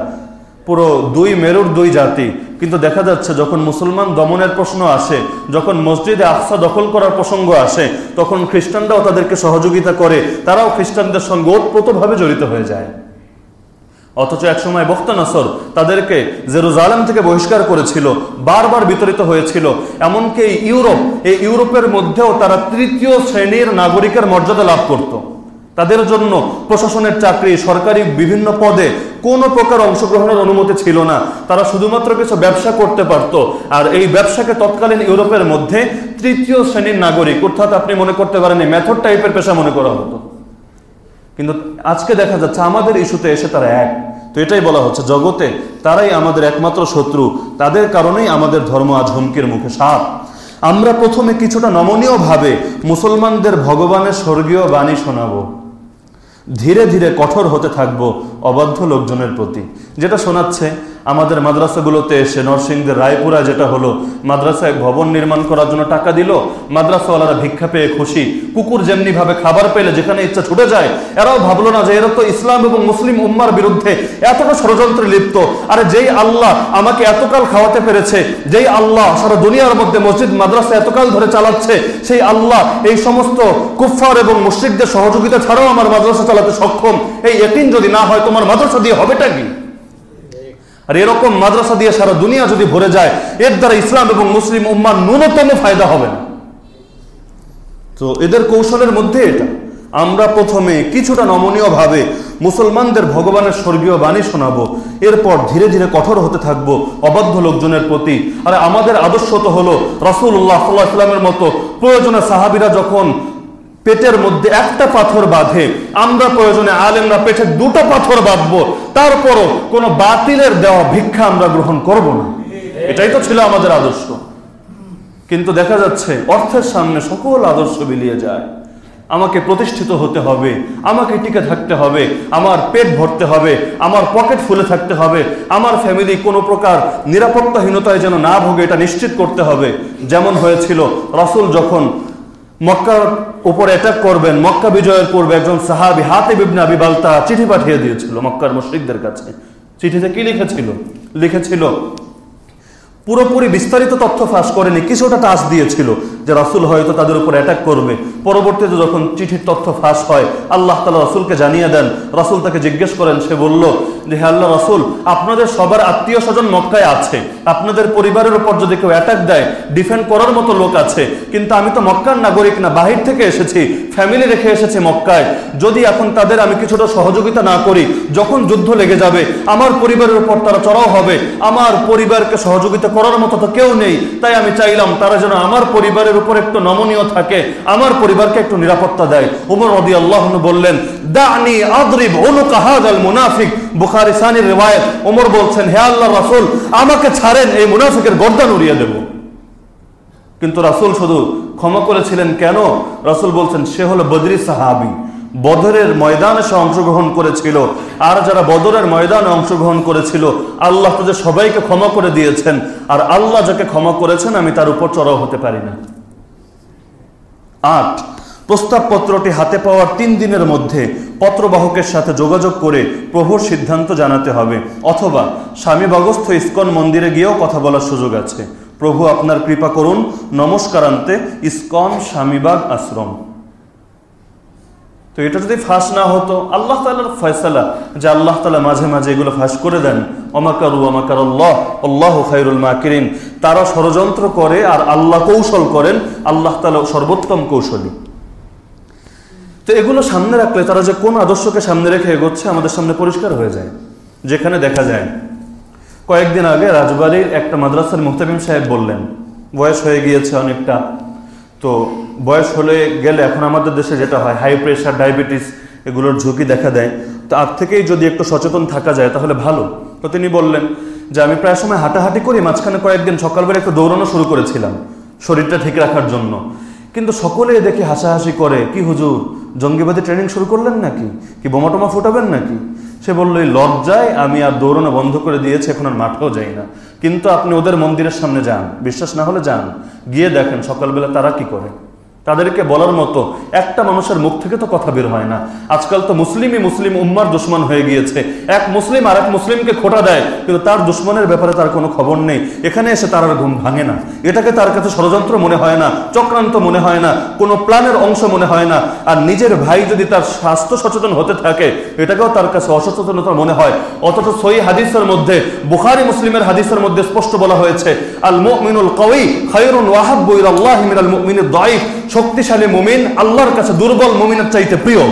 পুরো দুই মেরুর দুই জাতি। কিন্তু দেখা যাচ্ছে যখন মুসলমান দমনের প্রশ্ন আসে, যখন মসজিদে আফসা দখল করার প্রসঙ্গ আসে, তখন খ্রিস্টানরাও তাদেরকে সহযোগিতা করে, তারাও খ্রিস্টানদের সঙ্গে ওতপ্রোতভাবে জড়িত হয়ে যায়। অথচ একসময় বক্তা নাসর তাদেরকে জেরুজালেম থেকে বহিষ্কার করেছিল, বারবার বিতরিত হয়েছিল। এমনকি ইউরোপ, এই ইউরোপের মধ্যেও তারা তৃতীয় শ্রেণির নাগরিকের মর্যাদা লাভ করতো। তাদের জন্য প্রশাসনের চাকরি, সরকারি বিভিন্ন পদে কোনো প্রকার অংশগ্রহণের অনুমতি ছিল না। তারা শুধুমাত্র কিছু ব্যবসা করতে পারত। আর এই ব্যবসাকে তৎকালীন ইউরোপের মধ্যে তৃতীয় শ্রেণির নাগরিক, অর্থাৎ আপনি মনে করতে পারেন মেথড টাইপের পেশা মনে করা হতো। কিন্তু আজকে দেখা যাচ্ছে আমাদের ইস্যুতে এসে তারা এক। তো এটাই বলা হচ্ছে, জগতে তারাই আমাদের একমাত্র শত্রু। তাদের কারণেই আমাদের ধর্ম আজ হুমকির মুখে সাপ। আমরা প্রথমে কিছুটা নমনীয়ভাবে মুসলমানদের ভগবানের স্বর্গীয় বাণী শোনাবো। ধীরে ধীরে কঠোর হতে থাকব অবাধ্য লোকজনের প্রতি। যেটা শোনাচ্ছে আমাদের মাদ্রাসাগুলোতে এসে নরসিংদের রায়পুরা যেটা হলো, মাদ্রাসায় ভবন নির্মাণ করার জন্য টাকা দিল, মাদ্রাসাওয়ালারা ভিক্ষা পেয়ে খুশি। কুকুর যেমনি ভাবে খাবার পেলে যেখানে ইচ্ছা ছুটে যায়, এরাও ভাবলো না যে এরা তো ইসলাম এবং মুসলিম উম্মার বিরুদ্ধে এতটা ষড়যন্ত্রে লিপ্ত। আরে যেই আল্লাহ আমাকে এতকাল খাওয়াতে পেরেছে, যেই আল্লাহ সারা দুনিয়ার মধ্যে মসজিদ, মাদ্রাসা এতকাল ধরে চালাচ্ছে, সেই আল্লাহ এই সমস্ত কুফফার এবং মুশ্রিকদের সহযোগিতা ছাড়াও আমার মাদ্রাসা চালাতে সক্ষম। এই এতিন যদি না হয়, তোমার মাদ্রাসা দিয়ে হবেটা কি? আর এরকম মাদ্রাসা দিয়ে সারা দুনিয়া যদি ভরে যায়, এর দ্বারা ইসলাম এবং মুসলিম উম্মার ন্যূনতম ফায়দা হবে না। তো এদের কৌশলের মধ্যে এটা। আমরা প্রথমে কিছুটা নমনীয় ভাবে মুসলমানদের ভগবানের স্বর্গীয় বাণী শোনাবো, এরপর ধীরে ধীরে কঠোর হতে থাকব অবাধ্য লোকজনের প্রতি। আর আমাদের আদর্শ তো হলো রসুল্লাহ সাল্লাহ ইসলামের মতো প্রয়োজনে সাহাবিরা যখন পেটের মধ্যে একটা পাথর বাঁধে। আমরা প্রয়োজনে আলেমরা পেটে দুটো পাথর বাঁধবো। তারপরও কোনো বাতিলের দেওয়া ভিক্ষা আমরা গ্রহণ করব না। এটাই তো ছিল আমাদের আদর্শ। কিন্তু দেখা যাচ্ছে অর্থের সামনে সকল আদর্শ বিলিয়ে যায়। আমাকে প্রতিষ্ঠিত হতে হবে, আমাকে টিকে থাকতে হবে, আমার পেট ভরতে হবে, আমার পকেট ফুলে থাকতে হবে, আমার ফ্যামিলি কোনো প্রকার নিরাপত্তাহীনতায় যেন না ভোগে, এটা নিশ্চিত করতে হবে। যেমন হয়েছিল রাসুল যখন মক্কার উপর অ্যাটাক করবেন, মক্কা বিজয়ের পূর্বে একজন সাহাবি হাতে বিবনা বিবালতা চিঠি পাঠিয়ে দিয়েছিল মক্কার মুশ্রিকদের কাছে। চিঠিতে কি লিখেছিল? লিখেছিল পুরোপুরি বিস্তারিত তথ্য ফাঁস করেনি কিছুটা টাচ দিয়েছিল যে রাসুল হয়তো তাদের উপর অ্যাটাক করবে। পরবর্তীতে যখন চিঠির তথ্য ফাঁস হয়, আল্লাহ তালা রাসুলকে জানিয়ে দেন। রাসুল তাকে জিজ্ঞেস করেন, সে বলল, যে হে আল্লাহ রাসুল, আপনাদের সবার আত্মীয় স্বজন মক্কায় আছে, আপনাদের পরিবারের উপর যদি কেউ অ্যাটাক দেয় ডিফেন্ড করার মতো লোক আছে, কিন্তু আমি তো মক্কার নাগরিক না, বাহির থেকে এসেছি ফ্যামিলি রেখে এসেছি মক্কায়। যদি এখন তাদের আমি কিছুটা সহযোগিতা না করি, যখন যুদ্ধ লেগে যাবে, আমার পরিবারের উপর তারা চড়াও হবে, আমার পরিবারকে সহযোগিতা করার মতো তো কেউ নেই। তাই আমি চাইলাম তারা যেন আমার পরিবারের উপর একটু নমনীয় থাকে, আমার পরিবারকে একটু নিরাপত্তা দেয়। উমর রদি আল্লাহ বললেন, দানি আদরিব অনুকা হাদাল মুনাফিক। বুখারি সানির রেওয়ায়ত ওমর বলছেন, হে আল্লাহ রাসূল, আমাকে ছাড়েন, এই মুনাফিকের গর্দান উড়িয়ে দেব। কিন্তু রাসূল শুধু ক্ষমা করেছিলেন কেন? রাসূল বলছেন, সে হলো বদরি সাহাবী। বদরের ময়দানে সে অংশগ্রহণ করেছিল। আর যারা বদরের ময়দানে অংশগ্রহণ করেছিল, আল্লাহ তাদের সবাইকে ক্ষমা করে দিয়েছেন। আর আল্লাহ যাকে ক্ষমা করেছেন, আমি তার উপর চড়াও হতে পারি না। আট, প্রস্তাবপত্রটি হাতে পাওয়ার তিন দিনের মধ্যে পত্রবাহকের সাথে যোগাযোগ করে প্রভুর সিদ্ধান্ত জানাতে হবে। অথবা স্বামীবাগস্থ ইস্কন মন্দিরে গিয়েও কথা বলার সুযোগ আছে। প্রভু আপনার কৃপা করুন। নমস্কারান্তে, ইস্কন স্বামীবাগ আশ্রম। তো এটা যদি ফাঁস না হতো, আল্লাহ তালার ফয়সালা যে আল্লাহ তালা মাঝে মাঝে এগুলো ফাঁস করে দেন অমাকারু অমাকার আল্লাহ আল্লাহ খাইরুল মাকিরিন। তারা ষড়যন্ত্র করে আর আল্লাহ কৌশল করেন, আল্লাহ তালা সর্বোত্তম কৌশলী। তো এগুলো সামনে রাখলে তারা যে কোন আদর্শকে সামনে রেখে এগোচ্ছে আমাদের সামনে পরিষ্কার হয়ে যায়, যেখানে দেখা যায়। কয়েকদিন আগে রাজবাড়ির একটা মাদ্রাসার মুহতাবিম সাহেব বললেন, বয়স হয়ে গিয়েছে অনেকটা তো বয়স হলে গেলে এখন আমাদের দেশে যেটা হয় হাই প্রেশার ডায়াবেটিস এগুলোর ঝুঁকি দেখা দেয়। তো আর থেকেই যদি একটু সচেতন থাকা যায় তাহলে ভালো। তো তিনি বললেন যে, আমি প্রায় সময় হাঁটাহাঁটি করি, মাঝখানে কয়েকদিন সকালবেলা একটু দৌড়ানো শুরু করেছিলাম, শরীরটা ঠিক রাখার জন্য। কিন্তু সকলে দেখে হাসাহাসি করে, কি হুজুর, জঙ্গিবাদী ট্রেনিং শুরু করলেন নাকি? কি বোমা টোমা ফুটাবেন নাকি? সে বলল, এই লজ্জায় আমি আর দৌড়ানো বন্ধ করে দিয়েছি, এখন আর মাঠেও যাই না। কিন্তু আপনি ওদের মন্দিরের সামনে যান। বিশ্বাস না হলে যান। গিয়ে দেখেন সকালবেলা তারা কি করে। তাদেরকে বলার মতো একটা মানুষের মুখ থেকে তো কথা বের হয় না। আজকাল তো মুসলিমই মুসলিম উম্মার দুশ্মন হয়ে গিয়েছে। এক মুসলিম আর এক মুসলিমকে খোটা দেয়, কিন্তু তার দুশ্মনের ব্যাপারে তার কোনো খবর নেই। এখানে এসে তার আর ঘুম ভাঙে না। এটাকে তার কাছে ষড়যন্ত্র মনে হয় না, চক্রান্ত মনে হয় না, কোনো প্ল্যানের অংশ মনে হয় না। আর নিজের ভাই যদি তার স্বাস্থ্য সচেতন হতে থাকে, এটাকেও তার কাছে অসচেতনতা মনে হয়। অথচ সই হাদিসের মধ্যে, বুখারি মুসলিমের হাদিসের মধ্যে স্পষ্ট বলা হয়েছে, আল মুমিনুল কওয়ি খায়রুন ওয়াহাব্বু ইলাল্লাহি মিনাল মুমিনিদ দাঈফ। শক্তিশালী মুমিন, আল্লাহর কাছে দুর্বল মুমিনের চাইতে প্রিয়।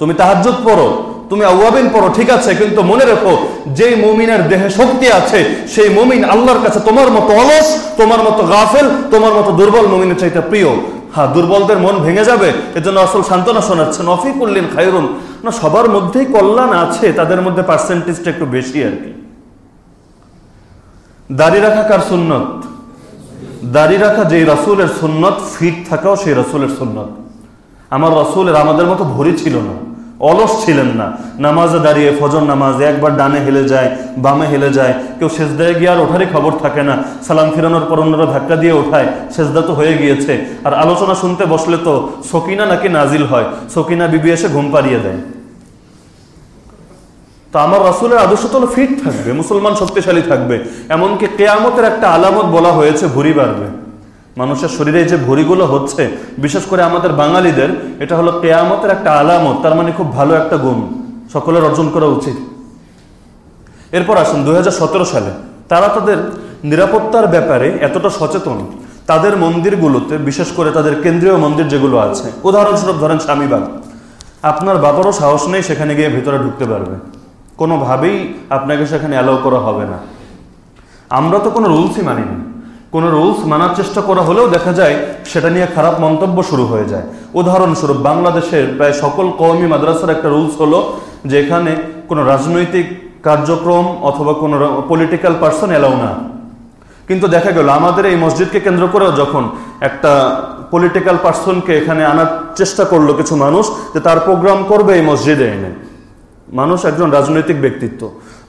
তুমি তাহাজ্জুদ পড়ো, তুমি আউয়াবিন পড়ো, ঠিক আছে, কিন্তু মনে রেখো যে মুমিনের দেহে শক্তি আছে, সেই মুমিন আল্লাহর কাছে তোমার মতো অলস, তোমার মতো গাফেল, তোমার মতো দুর্বল মুমিনের চাইতে প্রিয়। হ্যাঁ দুর্বলদের মন ভেঙে যাবে, এজন্য আসল সান্ত্বনা শোনাচ্ছেন অফি করলেন খায়রুন। না, সবার মধ্যেই কল্যাণ আছে, তাদের মধ্যে পার্সেন্টেজটা একটু বেশি আর কি। দাড়ি রাখা কার সুন্নত? দাড়ি রাখা যেই রাসুলের সুন্নত ফিট থাকাও সেই রাসুলের সুন্নত। আমার রাসুলের আমাদের মতো ভরি ছিল না, অলস ছিলেন না। নামাজে দাঁড়িয়ে, ফজর নামাজে একবার ডানে হেলে যায়, বামে হেলে যায়, কেউ সেজদায় গিয়ে আর ওঠারই খবর থাকে না। সালাম ফিরানোর পর অন্যরা ধাক্কা দিয়ে ওঠায়, সেজদা তো হয়ে গিয়েছে। আর আলোচনা শুনতে বসলে তো সকিনা নাকি নাজিল হয়? সকিনা বিবি এসে ঘুম পাড়িয়ে দেয়। তো আমার রাসুলের আদর্শ তো ফিট থাকবে, মুসলমান শক্তিশালী থাকবে। এমনকি কেয়ামতের একটা আলামত বলা হয়েছে ভুরি বাড়বে মানুষের শরীরে যে ভুরিগুলো হচ্ছে, বিশেষ করে আমাদের বাঙালিদের, এটা হলো কেয়ামতের একটা আলামত, তার মানে খুব ভালো একটা গুণ। সকলের অর্জন করা উচিত। এরপর আসুন দু হাজার সতেরো সালে। তারা তাদের নিরাপত্তার ব্যাপারে এতটা সচেতন। তাদের মন্দিরগুলোতে, বিশেষ করে তাদের কেন্দ্রীয় মন্দির যেগুলো আছে, উদাহরণস্বরূপ ধরেন স্বামীবাগ। আপনার বাবারও সাহস নেই সেখানে গিয়ে ভিতরে ঢুকতে পারবে। কোনোভাবেই আপনাকে সেখানে অ্যালাউ করা হবে না। আমরা তো কোনো রুলসই মানি না। কোনো রুলস মানার চেষ্টা করা হলেও দেখা যায় সেটা নিয়ে খারাপ মন্তব্য শুরু হয়ে যায়। উদাহরণস্বরূপ বাংলাদেশের প্রায় সকল কওমি মাদ্রাসার একটা রুলস হলো যে এখানে কোনো রাজনৈতিক কার্যক্রম অথবা কোনো পলিটিক্যাল পার্সন এলাও না। কিন্তু দেখা গেল আমাদের এই মসজিদকে কেন্দ্র করেও যখন একটা পলিটিক্যাল পার্সনকে এখানে আনার চেষ্টা করল কিছু মানুষ, যে তার প্রোগ্রাম করবে এই মসজিদে এনে। মানুষ একজন রাজনৈতিক ব্যক্তিত্ব।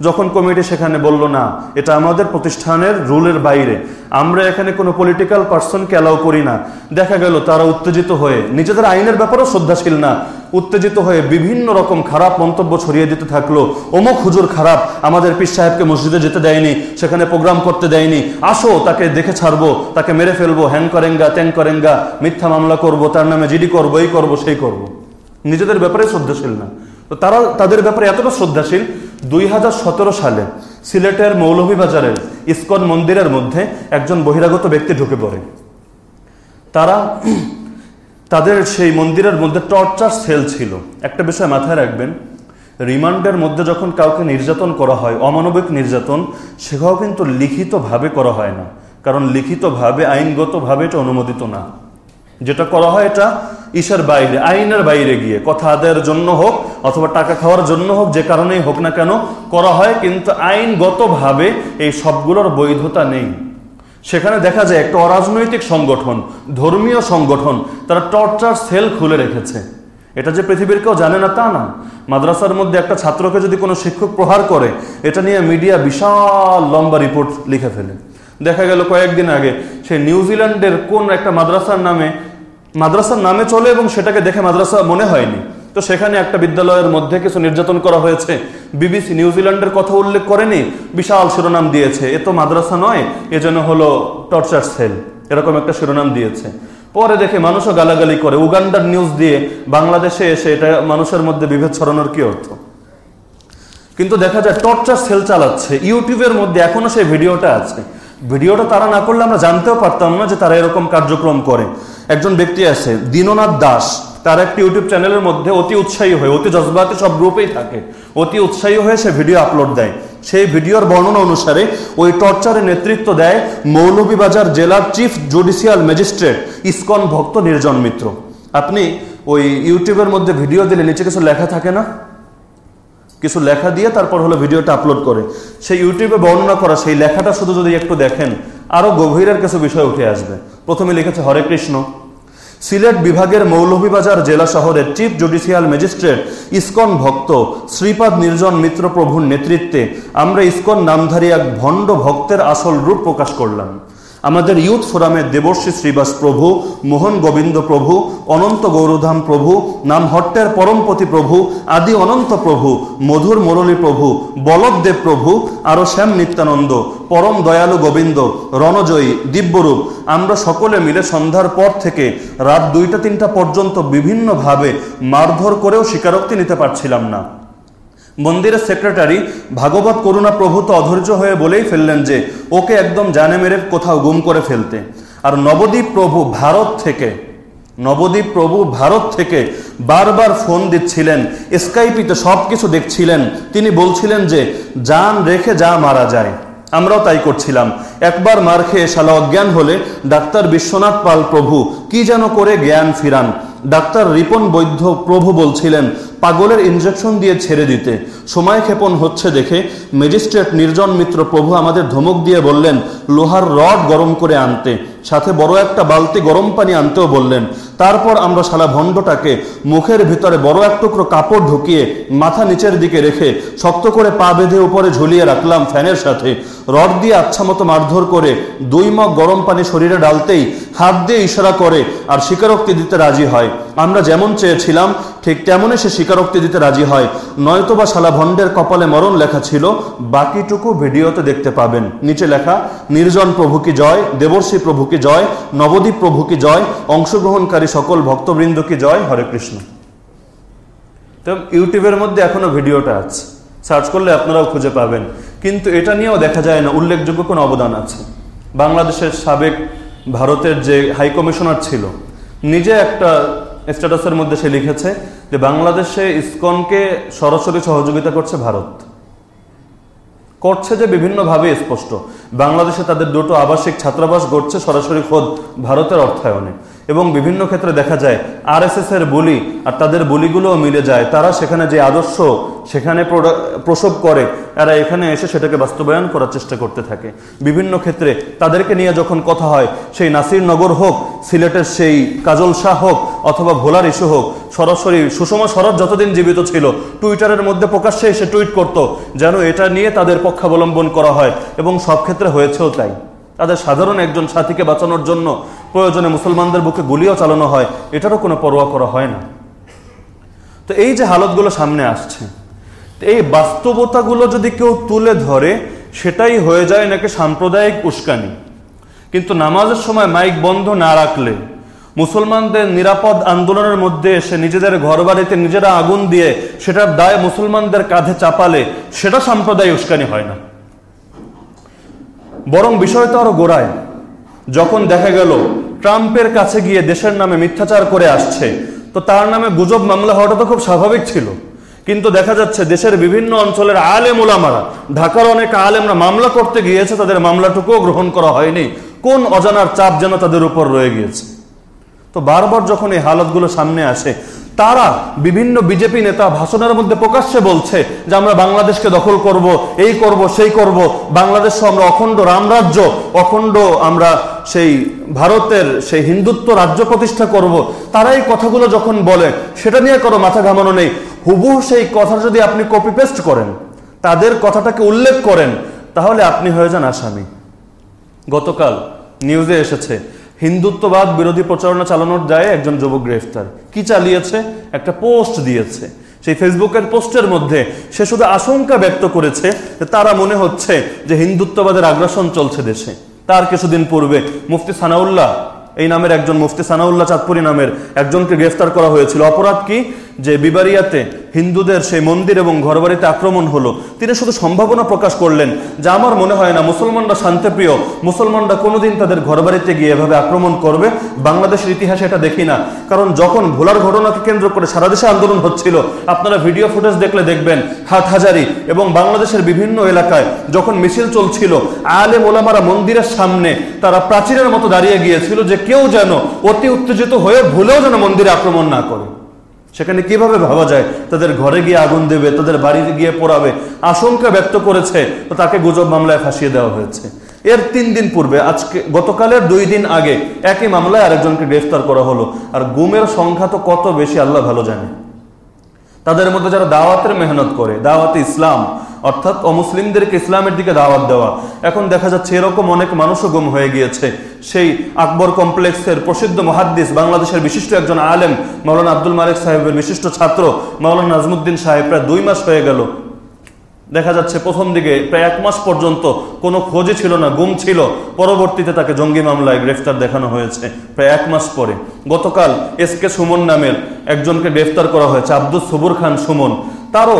যখন কমিটি সেখানে বলল, না, এটা আমাদের প্রতিষ্ঠানের রুলের বাইরে, আমরা এখানে কোনো পলিটিক্যাল পার্সনকে অ্যালাউ করি না। দেখা গেল, তারা উত্তেজিত হয়ে, নিজেদের আইনের ব্যাপারেও শ্রদ্ধাশীল না, উত্তেজিত হয়ে বিভিন্ন রকম খারাপ মন্তব্য ছড়িয়ে দিতে থাকল। অমুক হুজুর খারাপ, আমাদের পীর সাহেবকে মসজিদে যেতে দেয়নি, সেখানে প্রোগ্রাম করতে দেয়নি। আসো, তাকে দেখে ছাড়বো, তাকে মেরে ফেলব হ্যাং করেঙ্গা ত্যাং করেঙ্গা, মিথ্যা মামলা করব, তার নামে জিডি করব, এই করব, সেই করব। নিজেদের ব্যাপারে শ্রদ্ধাশীল না। তো তারা তাদের ব্যাপারে এতটা শ্রদ্ধাশীল, দুই হাজার সতেরো সালে সিলেটের মৌলভীবাজারের ইস্কন মন্দিরের মধ্যে একজন বহিরাগত ব্যক্তি ঢুকে পড়ে। তারা তাদের সেই মন্দিরের মধ্যে টর্চার সেল ছিল। একটা বিষয় মাথায় রাখবেন, রিমান্ডের মধ্যে যখন কাউকে নির্যাতন করা হয়, অমানবিক নির্যাতন সেটাও কিন্তু লিখিতভাবে করা হয় না। কারণ লিখিতভাবে, আইনগতভাবে এটা অনুমোদিত না। যেটা করা হয় এটা ইসের বাইরে, আইনের বাইরে গিয়ে, কথা আদায়ের জন্য হোক অথবা টাকা খাওয়ার জন্য হোক, যে কারণেই হোক না কেন, করা হয় কিন্তু আইনগতভাবে এই সবগুলোর বৈধতা নেই। সেখানে দেখা যায় একটা অরাজনৈতিক সংগঠন, ধর্মীয় সংগঠন, তারা টর্চার সেল খুলে রেখেছে। এটা যে পৃথিবীর কেউ জানে না তা না। মাদ্রাসার মধ্যে একটা ছাত্রকে যদি কোনো শিক্ষক প্রহার করে, এটা নিয়ে মিডিয়া বিশাল লম্বা রিপোর্ট লিখে ফেলে। দেখা গেল কয়েকদিন আগে, সে নিউজিল্যান্ডের কোন একটা মাদ্রাসার নামে মাদ্রাসার নামে চলে এবং সেটাকে দেখে মাদ্রাসা মনে হয়নি। তো সেখানে একটা বিদ্যালয়ের মধ্যে কিছু নির্যাতন করা হয়েছে। বিবিসি নিউজিল্যান্ডের কথা উল্লেখ করেনি, বিশাল শিরোনাম দিয়েছে। এ তো মাদ্রাসা নয় এজন্য হলো টর্চার সেল, এরকম একটা শিরোনাম দিয়েছে। পরে দেখে মানুষও গালাগালি করে। উগান্ডার নিউজ দিয়ে বাংলাদেশে এসে এটা মানুষের মধ্যে বিভেদ ছড়ানোর কি অর্থ? কিন্তু দেখা যায় টর্চার সেল চালাচ্ছে। ইউটিউবের মধ্যে এখনও সেই ভিডিওটা আছে। ভিডিওটা তারা না করলে আমরা জানতেও পারতাম না যে তারা এরকম কার্যক্রম করে। একজন ব্যক্তি আছে, দীননাথ দাস। তার একটি ইউটিউব চ্যানেলের মধ্যে অতি উৎসাহী হয়ে, অতি জজবাতে সব গ্রুপেই থাকে, অতি উৎসাহী হয়ে সে ভিডিও আপলোড দেয়। সেই ভিডিওর বর্ণনা অনুসারে ওই টর্চারে নেতৃত্ব দেয় মৌলভীবাজার জেলার চিফ জুডিশিয়াল ম্যাজিস্ট্রেট ইসকন ভক্ত নির্জন মিত্র। আপনি ওই ইউটিউবের মধ্যে ভিডিও দিলে নিচে কিছু লেখা থাকে না? কিছু লেখা দিয়ে তারপর হলো ভিডিওটা আপলোড করে। সেই ইউটিউবে বর্ণনা করা সেই লেখাটা শুধু যদি একটু দেখেন, আরও গভীরের কিছু বিষয় উঠে আসবে। প্রথমে লিখেছে হরে কৃষ্ণ। সিলেট বিভাগের মৌলভীবাজার জেলা শহরের চিফ জুডিশিয়াল ম্যাজিস্ট্রেট ইস্কন ভক্ত শ্রীপাদ নির্জন মিত্র প্রভুর নেতৃত্বে আমরা ইস্কন নামধারী এক ভণ্ড ভক্তের আসল রূপ প্রকাশ করলাম। আমাদের ইউথ ফোরামের দেবর্ষী শ্রীবাস প্রভু, মোহন গোবিন্দ প্রভু, অনন্ত গৌরধাম প্রভু নামহট্টের পরমপতি প্রভু, আদি অনন্ত প্রভু, মধুর মুরলী প্রভু বলদেব প্রভু আরও শ্যাম নিত্যানন্দ, পরম দয়ালু গোবিন্দ, রণজয়ী, দিব্যরূপ। আমরা সকলে মিলে সন্ধ্যার পর থেকে রাত দুইটা তিনটা পর্যন্ত বিভিন্নভাবে মারধর করেও স্বীকারোক্তি নিতে পারছিলাম না। মন্দিরের সেক্রেটারি, ভাগবত করুণা প্রভু তো অধৈর্য হয়ে বলেই ফেললেন যে, ওকে একদম জানে মেরে কোথাও গুম করে ফেলতে। আর নবদ্বীপ প্রভু ভারত থেকে, নবদ্বীপ প্রভু ভারত থেকে বারবার ফোন দিচ্ছিলেন, স্কাইপিতে সব কিছু দেখছিলেন। তিনি বলছিলেন যে যান রেখে যা মারা যায়। আমরাও তাই করছিলাম। একবার মার খেয়ে শালা অজ্ঞান হলে ডাক্তার বিশ্বনাথ পাল প্রভু কি যেন করে জ্ঞান ফিরান। ডাক্তার রিপন বৈদ্য প্রভু বলছিলেন, পাগলের ইনজেকশন দিয়ে ছেড়ে দিতে। সময় ক্ষেপণ হচ্ছে দেখে ম্যাজিস্ট্রেট নির্জন মিত্র প্রভু আমাদের ধমক দিয়ে বললেন, লোহার রড গরম করে আনতে। সাথে বড় একটা বালতি গরম পানি আনতেও বললেন তারপর আমরা শালা ভণ্ডটাকে মুখের ভিতরে বড় এক টুকরো কাপড় ঢুকিয়ে মাথা নিচের দিকে রেখে শক্ত করে পা বেঁধে উপরে ঝুলিয়ে রাখলাম ফ্যানের সাথে। রড দিয়ে আচ্ছা মতো মারধর করে দুই মগ গরম পানি শরীরে ডালতেই হাত দিয়ে ইশারা করে, আর স্বীকারোক্তি দিতে রাজি হয়। আমরা যেমন চেয়েছিলাম, ঠিক তেমনই সে স্বীকারোক্তি দিতে রাজি হয়। নয়তোবা শালা ভণ্ডের কপালে মরণ লেখা ছিল, বাকিটুকু ভিডিওতে দেখতে পাবেন। নিচে লেখা, নির্জন প্রভু কি জয়, দেবর্ষী প্রভু কি জয়, নবদ্বীপ প্রভু কি জয়, অংশগ্রহণকারী সকল ভক্তবৃন্দ কি জয়? হরে কৃষ্ণ। তো ইউটিউবের মধ্যে এখনও ভিডিওটা আছে। সার্চ করলে আপনারাও খুঁজে পাবেন। কিন্তু এটা নিয়েও দেখা যায় না, উল্লেখযোগ্য কোনো অবদান আছে। বাংলাদেশের সাবেক ভারতের যে হাই কমিশনার ছিল, নিজে একটা স্ট্যাটাসের মধ্যে সে লিখেছে যে বাংলাদেশে ইসকনকে সরাসরি সহযোগিতা করছে ভারত। করছে যে বিভিন্নভাবে স্পষ্ট। বাংলাদেশে তাদের দুটো আবাসিক ছাত্রাবাস গড়ছে সরাসরি খোদ ভারতের অর্থায়নে। এবং বিভিন্ন ক্ষেত্রে দেখা যায় আর এর বলি আর তাদের বলিগুলোও মিলে যায়। তারা সেখানে যে আদর্শ, সেখানে প্রসব করে, এরা এখানে এসে সেটাকে বাস্তবায়ন করার চেষ্টা করতে থাকে। বিভিন্ন ক্ষেত্রে তাদেরকে নিয়ে যখন কথা হয়, সেই নাসিরনগর হোক, সিলেটের সেই কাজল শাহ হোক, অথবা ভোলার ইস্যু হোক, সরাসরি সুষমা শরৎ যতদিন জীবিত ছিল, টুইটারের মধ্যে প্রকাশ্যে এসে টুইট করত যেন এটা নিয়ে তাদের পক্ষাবলম্বন করা হয়। এবং সব ক্ষেত্রে হয়েছেও তাই। তাদের সাধারণ একজন সাথীকে বাঁচানোর জন্য প্রয়োজনে মুসলমানদের বুকে গুলিও চালানো হয়, এটারও কোনো পরোয়া করা হয় না। তো এই যে হালতগুলো সামনে আসছে এই বাস্তবতাগুলো যদি কেউ তুলে ধরে, সেটাই হয়ে যায় নাকি সাম্প্রদায়িক উস্কানি। কিন্তু নামাজের সময় মাইক বন্ধ না রাখলে, মুসলমানদের নিরাপদ আন্দোলনের মধ্যে এসে নিজেদের ঘর বাড়িতে নিজেরা আগুন দিয়ে সেটার দায় মুসলমানদের কাঁধে চাপালে, সেটা সাম্প্রদায়িক উস্কানি হয় না। বরং বিষয়টা আরও গোড়ায়। যখন দেখা গেল ট্রাম্পের কাছে গিয়ে দেশের নামে মিথ্যাচার করে আসছে। তো তার নামে গুজব মামলা হওয়াটা তো খুব স্বাভাবিক ছিল। কিন্তু দেখা যাচ্ছে দেশের বিভিন্ন অঞ্চলের আলেম ওলামারা, ঢাকার অনেক আলেমরা মামলা করতে গিয়েছে, তাদের মামলাটুকুও গ্রহণ করা হয়নি। কোন অজানার চাপ যেন তাদের উপর রয়ে গিয়েছে? তো বারবার যখন এই হালতগুলো সামনে আসে তারা বিভিন্ন বিজেপি নেতা ভাষণের মধ্যে প্রকাশ্যে বলছে যে আমরা বাংলাদেশকে দখল করব, এই করব, সেই করব। বাংলাদেশ আমরা অখণ্ড রামরাজ্য অখণ্ড আমরা সেই ভারতের সেই হিন্দুত্ব রাজ্য প্রতিষ্ঠা করব। তারা এই কথাগুলো যখন বলে, সেটা নিয়ে করো মাথা ঘামানো নেই। হুবু সেই কথা যদি আপনি কপি পেস্ট করেন, তাদের কথাটাকে উল্লেখ করেন, তাহলে আপনি হয়ে যান আসামি। গতকাল নিউজে এসেছে হিন্দুত্ববাদ বিরোধী প্রচারণা চালানোর দায়ে একজন যুবক গ্রেফতার। কি চালিয়েছে? একটা পোস্ট দিয়েছে। সেই ফেসবুকের পোস্টের মধ্যে সে শুধু আশঙ্কা ব্যক্ত করেছে যে তারা মনে হচ্ছে যে হিন্দুত্ববাদের আগ্রাসন চলছে দেশে। তার কিছুদিন পূর্বে মুফতি সানাউল্লাহ, এই নামের একজন মুফতি সানাউল্লাহ চাঁদপুরি নামের একজনকে গ্রেফতার করা হয়েছিল। অপরাধ কি? যে বিবারিয়াতে হিন্দুদের সেই মন্দির এবং ঘরবাড়িতে আক্রমণ হলো, তিনি শুধু সম্ভাবনা প্রকাশ করলেন যে আমার মনে হয় না মুসলমানরা শান্তিপ্রিয়, মুসলমানরা কোনোদিন তাদের ঘরবাড়িতে গিয়ে এভাবে আক্রমণ করবে, বাংলাদেশের ইতিহাসে এটা দেখি না। কারণ যখন ভোলার ঘটনাকে কেন্দ্র করে সারা দেশে আন্দোলন হচ্ছিল, আপনারা ভিডিও ফুটেজ দেখলে দেখবেন হাট হাজারি এবং বাংলাদেশের বিভিন্ন এলাকায় যখন মিছিল চলছিল আলে মোলামারা মন্দিরের সামনে তারা প্রাচীরের মতো দাঁড়িয়ে গিয়েছিল যে কেউ যেন অতি উত্তেজিত হয়ে ভুলেও যেন মন্দিরে আক্রমণ না করে। সেখানে কীভাবে ভাবা যায়? তাদের ঘরে গিয়ে আগুন দেবে, তাদের বাড়িতে গিয়ে পড়াবে। আশঙ্কা ব্যক্ত করেছে তাকে গুজব মামলায় ফাঁসিয়ে দেওয়া হয়েছে। এর তিন দিন পূর্বে, আজকে, গতকালের দুই দিন আগে একই মামলায় আরেকজনকে গ্রেফতার করা হলো। আর গুমের সংখ্যা তো কত বেশি, আল্লাহ ভালো জানে। তাদের মধ্যে যারা দাওয়াতের মেহনত করে, দাওয়াতে ইসলাম, অর্থাৎ অমুসলিমদেরকে ইসলামের দিকে দাওয়াত দেওয়া, এখন দেখা যাচ্ছে এরকম অনেক মানুষও গুম হয়ে গিয়েছে। সেই আকবর কমপ্লেক্সের প্রসিদ্ধ মহাদ্দিস, বাংলাদেশের বিশিষ্ট একজন আলেম মৌলানা আব্দুল মালিক সাহেবের বিশিষ্ট ছাত্র মৌলানা নাজমুদ্দিন সাহেব প্রায় দুই মাস হয়ে গেল। দেখা যাচ্ছে প্রথম দিকে প্রায় এক মাস পর্যন্ত কোনো খোঁজই ছিল না, গুম ছিল। পরবর্তীতে তাকে জঙ্গি মামলায় গ্রেফতার দেখানো হয়েছে, প্রায় এক মাস পরে। গতকাল এস কে সুমন নামের একজনকে গ্রেফতার করা হয়েছে আব্দুল সবুর খান সুমন। তারও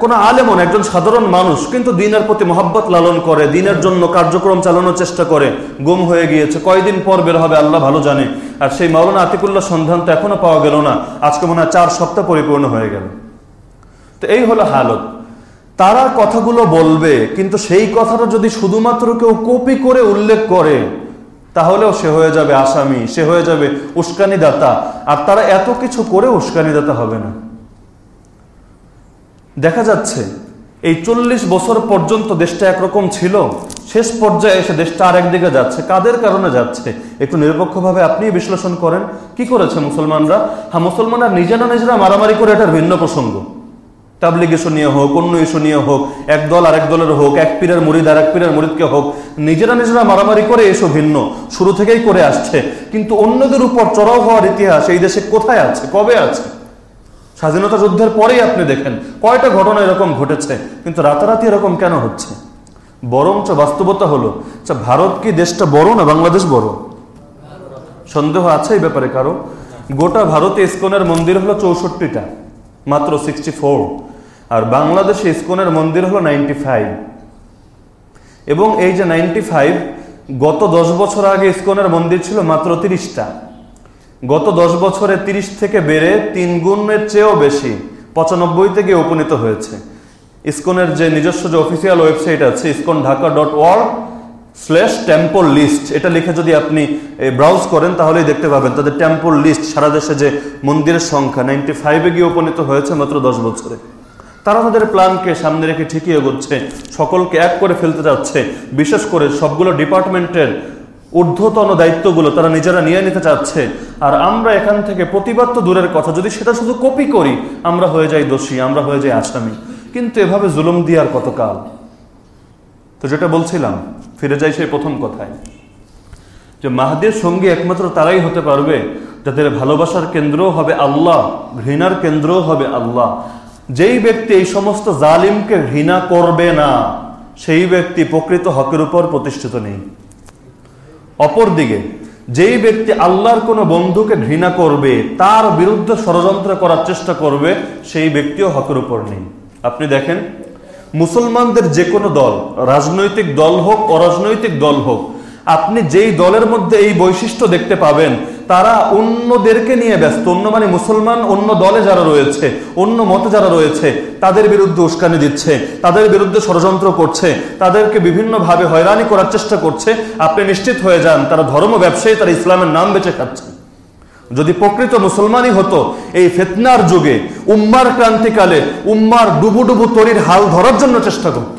কোন আলেমন, একজন সাধারণ মানুষ, কিন্তু দিনের প্রতি মহাব্বত লালন করে, দিনের জন্য কার্যক্রম চালানোর চেষ্টা করে, গুম হয়ে গিয়েছে। কয়দিন পর বের হবে, আল্লাহ ভালো জানে। আর সেই মাওলানা আতিকুল্লাহ সন্ধান তো এখনও পাওয়া গেল না। আজকে মনে হয় চার সপ্তাহ পরিপূর্ণ হয়ে গেল। তো এই হলো হালত। তারা কথাগুলো বলবে, কিন্তু সেই কথাটা যদি শুধুমাত্র কেউ কপি করে উল্লেখ করে, তাহলেও সে হয়ে যাবে আসামি, সে হয়ে যাবে উস্কানিদাতা। আর তারা এত কিছু করে উস্কানিদাতা হবে না। দেখা যাচ্ছে, এই চল্লিশ বছর পর্যন্ত দেশটা একরকম ছিল, শেষ পর্যায়ে এসে দেশটা আরেক দিকে যাচ্ছে। কাদের কারণে যাচ্ছে? একটু নিরপেক্ষভাবে আপনি বিশ্লেষণ করেন। কি করেছে মুসলমানরা? হ্যাঁ মুসলমানরা নিজেরা নিজেরা মারামারি করে এটার ভিন্ন প্রসঙ্গ। তাবলিগ ইস্যু নিয়ে হোক, অন্য ইস্যু নিয়ে হোক, এক দল আরেক দলের হোক, এক পীরের মুরিদ আর এক পীরের মুরিদকে হোক নিজেরা নিজেরা মারামারি করে এসো ভিন্ন, শুরু থেকেই করে আসছে। কিন্তু অন্যদের উপর চড়াও হওয়ার ইতিহাস এই দেশে কোথায় আছে? কবে আছে? স্বাধীনতা যুদ্ধের পরেই আপনি দেখেন কয়টা ঘটনা এরকম ঘটেছে, কিন্তু রাতারাতি এরকম কেন হচ্ছে? বরঞ্চ বাস্তবতা হলো আচ্ছা ভারত কি দেশটা বড় না বাংলাদেশ বড়? সন্দেহ আছে এই ব্যাপারে কারও? গোটা ভারতে ইস্কনের মন্দির হলো চৌষট্টিটা, মাত্র সিক্সটি ফোর আর বাংলাদেশে ইস্কনের মন্দির হলো নাইনটি ফাইভ এবং এই যে নাইনটি ফাইভ গত দশ বছর আগে ইস্কনের মন্দির ছিল মাত্র তিরিশটা। গত দশ বছরে তিরিশ থেকে বেড়ে তিন গুণের চেয়েও বেশি পঁচানব্বই থেকে উপনীত হয়েছে। ইসকনের যে নিজস্ব যে অফিসিয়াল ওয়েবসাইট আছে, ISKCON Dhaka dot world slash temple list এটা লিখে যদি আপনি ব্রাউজ করেন, তাহলেই দেখতে পাবেন। তাদের টেম্পল লিস্ট সারা দেশে যে মন্দিরের সংখ্যা নাইনটি ফাইভে গিয়ে উপনীত হয়েছে মাত্র দশ বছরে। তারা তাদের প্ল্যানকে সামনে রেখে ঠিকই এগোচ্ছে। সকলকে এক করে ফেলতে যাচ্ছে। বিশেষ করে সবগুলো ডিপার্টমেন্টের ঊর্ধ্বতন দায়িত্বগুলো তারা নিজেরা নিয়ে নিতে চাচ্ছে। আর আমরা এখান থেকে প্রতিবাদ তো দূরের কথা, যদি সেটা শুধু কপি করি, আমরা হয়ে যাই দোষী, আমরা হয়ে যাই আসামি। কিন্তু এভাবে জুলুম দিয়ার কতকাল তো যেটা বলছিলাম, ফিরে যাই সেই প্রথম কথায়। যে মাহাদের সঙ্গে একমাত্র তারাই হতে পারবে, যাদের ভালোবাসার কেন্দ্র হবে আল্লাহ, ঘৃণার কেন্দ্রও হবে আল্লাহ। যেই ব্যক্তি এই সমস্ত জালিমকে ঘৃণা করবে না, সেই ব্যক্তি প্রকৃত হকের উপর প্রতিষ্ঠিত নেই। অপরদিকে, যেই ব্যক্তি আল্লাহর কোনো বন্ধুকে ঘৃণা করবে, তার বিরুদ্ধে ষড়যন্ত্র করার চেষ্টা করবে, সেই ব্যক্তিও হকের উপর নেই। আপনি দেখেন, মুসলমানদের যে কোনো দল, রাজনৈতিক দল হোক, অরাজনৈতিক দল হোক আপনি যেই দলের মধ্যে এই বৈশিষ্ট্য দেখতে পাবেন, তারা অন্যদেরকে নিয়ে ব্যস্ত, অন্য মানে মুসলমান, অন্য দলে যারা রয়েছে, অন্য মতে যারা রয়েছে, তাদের বিরুদ্ধে উস্কানি দিচ্ছে, তাদের বিরুদ্ধে ষড়যন্ত্র করছে, তাদেরকে বিভিন্নভাবে হয়রানি করার চেষ্টা করছে, আপনি নিশ্চিত হয়ে যান তারা ধর্ম ব্যবসায়ী, তারা ইসলামের নাম বেঁচে খাচ্ছে। যদি প্রকৃত মুসলমানই হতো, এই ফেতনার যুগে, উম্মার ক্রান্তিকালে, উম্মার ডুবু ডুবু তরির হাল ধরার জন্য চেষ্টা করত।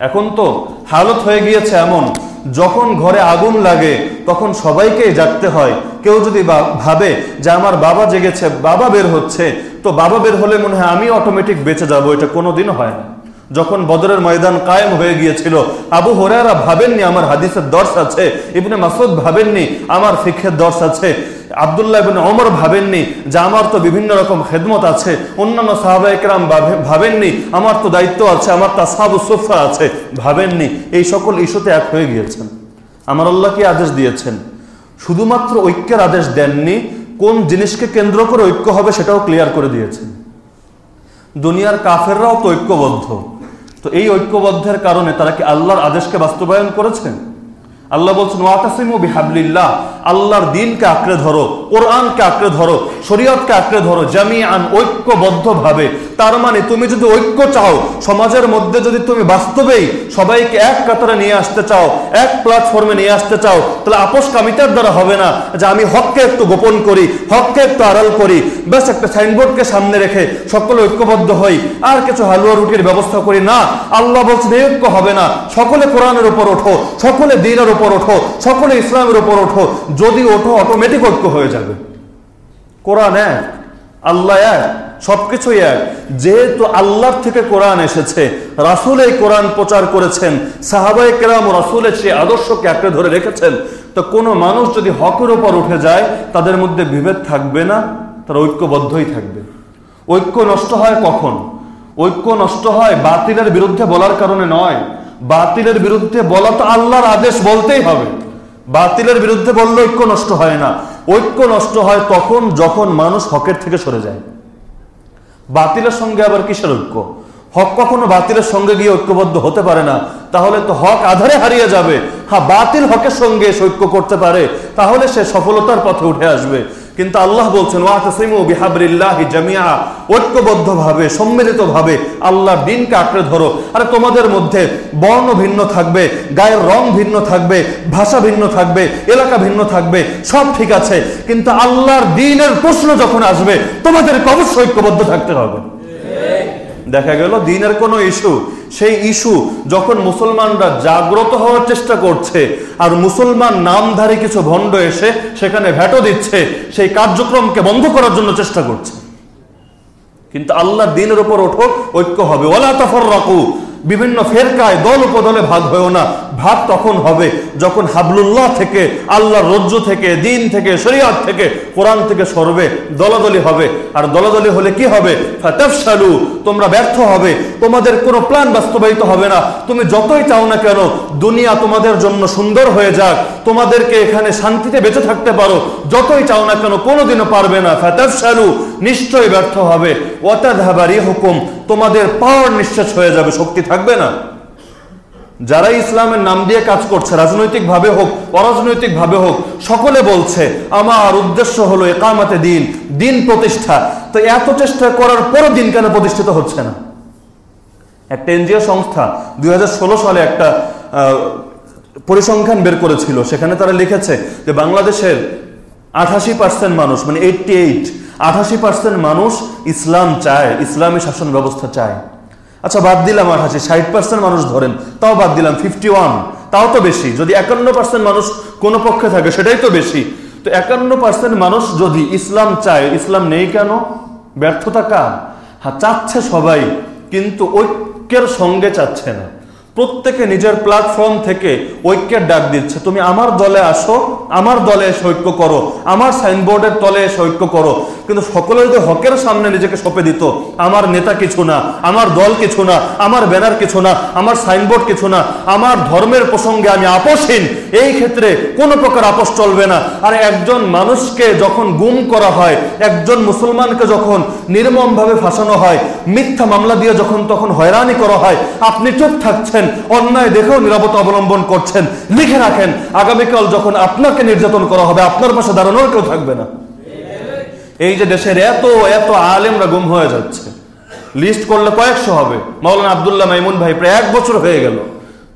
এখন তো হালত হয়ে গিয়েছে এমন যখন ঘরে আগুন লাগে, তখন সবাইকেই জাগতে হয়। কেউ যদি ভাবে যে আমার বাবা জেগেছে, বাবা বের হচ্ছে, তো বাবা বের হলে মনে হয় আমি অটোমেটিক বেঁচে যাব, এটা কোনোদিনও হয় না। যখন বদরের ময়দান কায়েম হয়ে গিয়েছিল, আবু হরারা ভাবেননি আমার হাদিসের দর্শ আছে, ইবনে মাসুদ ভাবেননি আমার ফিক্ষের দর্শ আছে আবদুল্লাহ ইবিন অমর ভাবেননি যে আমার তো বিভিন্ন রকম খেদমত আছে, অন্যান্য সাহাবাহিকরাম ভাবেননি, আমার তো দায়িত্ব আছে, আমার তাসাবু সুফা আছে, ভাবেননি। এই সকল ইস্যুতে এক হয়ে গিয়েছেন। আমার আল্লাহ কি আদেশ দিয়েছেন? শুধুমাত্র ঐক্যের আদেশ দেননি, কোন জিনিসকে কেন্দ্র করে ঐক্য হবে সেটাও ক্লিয়ার করে দিয়েছেন। দুনিয়ার কাফেররাও তো ঐক্যবদ্ধ। তো এই ঐক্যবদ্ধের কারণে তারা কি আল্লাহর আদেশকে বাস্তবায়ন করেছেন? আল্লাহ বলছেন, ওয়াতাসিমু বিহাবলিল্লাহ, আল্লাহর দিনকে আঁকড়ে ধরো, কোরআনকে আঁকড়ে ধরো, শরীয়তকে আঁকড়ে ধরো জামি আন ঐক্যবদ্ধ ভাবে তার মানে তুমি যদি ঐক্য চাও, সমাজের মধ্যে যদি তুমি বাস্তবেই সবাইকে এক কাতারে নিয়ে আসতে চাও, এক প্ল্যাটফর্মে নিয়ে আসতে চাও, তাহলে আপোষ কামিতার দ্বারা হবে না যে আমি হককে একটু গোপন করি, হককে একটু আড়াল করি। ব্যাস একটা সাইনবোর্ডকে সামনে রেখে সকলে ঐক্যবদ্ধ হই, আর কিছু হালুয়া রুটির ব্যবস্থা করি। না, আল্লাহ বলছেন, এই ঐক্য হবে না। সকলে কোরআনের উপর ওঠো, সকলে দিনের উপর ওঠো, সকলে ইসলামের উপর ওঠো, যদি ওঠো অটোমেটিক ঐক্য হয়ে যাবে। কোরআন এক, আল্লাহ এক, সবকিছুই এক। যেহেতু আল্লাহর থেকে কোরআন এসেছে, রাসুল এই কোরআন প্রচার করেছেন সাহাবাই কেরাম রাসুলের সেই আদর্শকে আঁকড়ে ধরে রেখেছেন, তো কোনো মানুষ যদি হকের ওপর উঠে যায়, তাদের মধ্যে বিভেদ থাকবে না, তারা ঐক্যবদ্ধই থাকবে। ঐক্য নষ্ট হয় কখন? ঐক্য নষ্ট হয় বাতিলের বিরুদ্ধে বলার কারণে নয়। বাতিলের বিরুদ্ধে বলা তো আল্লাহর আদেশ বলতেই হবে। বাতিলের বিরুদ্ধে বললে ঐক্য নষ্ট হয় না। ঐক্য নষ্ট হয় তখন যখন মানুষ হকের থেকে সরে যায়। বাতিলের সঙ্গে আবার কিসের ঐক্য? হক কখনো বাতিলের সঙ্গে গিয়ে ঐক্যবদ্ধ হতে পারে না। তাহলে তো হক আধারে হারিয়ে যাবে। হ্যাঁ বাতিল হকের সঙ্গে ঐক্য করতে পারে। তাহলে সে সফলতার পথে উঠে আসবে। কিন্তু আল্লাহ বলছেন, ওয়াতাসিমু বিহাবরিল্লাহি জামিয়া ঐক্যবদ্ধভাবে, সম্মিলিতভাবে আল্লাহর দিনকে আঁকড়ে ধরো। আর তোমাদের মধ্যে বর্ণ ভিন্ন থাকবে, গায়ের রং ভিন্ন থাকবে, ভাষা ভিন্ন থাকবে, এলাকা ভিন্ন থাকবে, সব ঠিক আছে। কিন্তু আল্লাহর দিনের প্রশ্ন যখন আসবে, তোমাদেরকে অবশ্যই ঐক্যবদ্ধ থাকতে হবে। দেখা গেল দিনের কোনো ইস্যু। সেই ইস্যু যখন মুসলমানরা জাগ্রত হওয়ার চেষ্টা করছে আর মুসলমান নামধারী কিছু ভণ্ড এসে সেখানে ভেটো দিচ্ছে, সেই কার্যক্রমকে বন্ধ করার জন্য চেষ্টা করছে। কিন্তু আল্লাহ দিনের উপর ওঠো, ঐক্য হবে। ওলা তফর রাকু বিভিন্ন ফেরকায় দল উপদলে ভাগ হয়েও না। ভাগ তখন হবে যখন হাবলুল্লাহ থেকে, আল্লাহর রজ্জ থেকে, দিন থেকে, শরিয়াত থেকে, কোরআন থেকে সরবে, দলাদলি হবে। আর দলাদলি হলে কি হবে? ফাতাফসালু তোমরা ব্যর্থ হবে। তোমাদের কোনো প্ল্যান বাস্তবায়িত হবে না। তুমি যতই চাও না কেন, দুনিয়া তোমাদের জন্য সুন্দর হয়ে যাক। তোমাদেরকে এখানে শান্তিতে বেঁচে থাকতে পারো। যতই চাও না কেন, কোনোদিনও পারবে না। ফাতাফসালু নিশ্চয়ই ব্যর্থ হবে। ওয়াতাধাবারি হুকুম তোমাদের পাওয়ার নিঃশ্বাস হয়ে যাবে শক্তি থাকবে না। যারা ইসলামের নাম দিয়ে কাজ করছে রাজনৈতিক ভাবে হোক অরাজনৈতিক ভাবে হোক, সকলে বলছে, আমার উদ্দেশ্য হলো একামাতে দিন দিন প্রতিষ্ঠা। তো এত চেষ্টা করার পরও দিন কেন প্রতিষ্ঠিত হচ্ছে না? একটা এনজিও সংস্থা দুই হাজার ষোলো সালে একটা পরিসংখ্যান বের করেছিল। সেখানে তারা লিখেছে যে বাংলাদেশের আঠাশি পার্সেন্ট মানুষ মানে এইটটি এইট আঠাশি পার্সেন্ট মানুষ ইসলাম চায়, ইসলামী শাসন ব্যবস্থা চায়। আচ্ছা বাদ দিলাম আর আঠাশি ষাট পার্সেন্ট মানুষ ধরেন, তাও বাদ দিলাম ফিফটি ওয়ান তাও তো বেশি। যদি একান্ন পার্সেন্ট মানুষ কোন পক্ষে থাকে, সেটাই তো বেশি। তো একান্ন পার্সেন্ট মানুষ যদি ইসলাম চায়, ইসলাম নেই কেন? ব্যর্থতা কার? হ্যাঁ চাচ্ছে সবাই, কিন্তু ঐক্যের সঙ্গে চাচ্ছে না। প্রত্যেকে নিজের প্ল্যাটফর্ম থেকে ঐক্যের ডাক দিচ্ছে। তুমি আমার দলে আসো, আমার দলে এসে ঐক্য করো, আমার সাইনবোর্ডের তলে এসে ঐক্য করো। কিন্তু সকলে যদি হকের সামনে নিজেকে সঁপে দিত, আমার নেতা কিছু না, আমার দল কিছু না, আমার ব্যানার কিছু না, আমার সাইনবোর্ড কিছু না, আমার ধর্মের প্রসঙ্গে আমি আপোষহীন, এই ক্ষেত্রে কোনো প্রকার আপোষ চলবে না। আর একজন মানুষকে যখন গুম করা হয়, একজন মুসলমানকে যখন নির্মমভাবে ফাঁসানো হয়, মিথ্যা মামলা দিয়ে যখন তখন হয়রানি করা হয়, আপনি চুপ থাকছেন। অন্যায় দেখেও নিরাপত্তা অবলম্বন করছেন। লিখে রাখেন, আগামীকাল যখন আপনাকে নির্যাতন করা হবে, আপনার পাশে দাঁড়ানোর কেউ থাকবে না। এই যে দেশের এত এত আলেমরা গুম হয়ে যাচ্ছে। লিস্ট করলে কয়েকশো হবে। মাওলানা আবদুল্লাহ মাইমুন ভাই প্রায় এক বছর হয়ে গেল।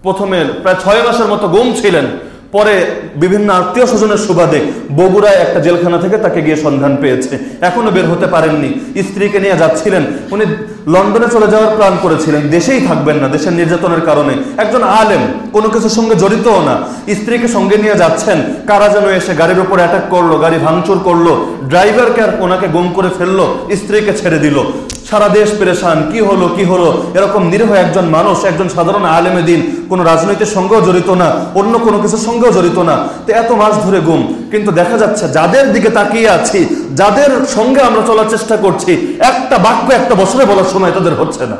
প্রথমে প্রায় ছয় মাসের মতো গুম ছিলেন। পরে বিভিন্ন আত্মীয় স্বজনের সুবাদে বগুড়ায় একটা জেলখানা থেকে তাকে গিয়ে সন্ধান পেয়েছে। এখনও বের হতে পারেননি। স্ত্রীকে নিয়ে যাচ্ছিলেন। উনি লন্ডনে চলে যাওয়ার প্ল্যান করেছিলেন। দেশেই থাকবেন না, দেশের নির্যাতনের কারণে। একজন আলেম, কোনো কিছুর সঙ্গে জড়িতও না। স্ত্রীকে সঙ্গে নিয়ে যাচ্ছেন। কারা যেন এসে গাড়ির উপর অ্যাটাক করল, গাড়ি ভাঙচুর করল ড্রাইভারকে আর ওনাকে গুম করে ফেলল, স্ত্রীকে ছেড়ে দিল। সারা দেশ পেরেশান, কি হলো কি হলো? এরকম নিরীহ একজন মানুষ, একজন সাধারণ আলেমে দিন, কোনো রাজনৈতিক সঙ্গেও জড়িত না, অন্য কোনো কিছুর সঙ্গেও জড়িত না। তো এত মাস ধরে গুম, কিন্তু দেখা যাচ্ছে যাদের দিকে তাকিয়ে আছি, যাদের সঙ্গে আমরা চলার চেষ্টা করছি, একটা বাক্য একটা বছরে বলার সময় তাদের হচ্ছে না।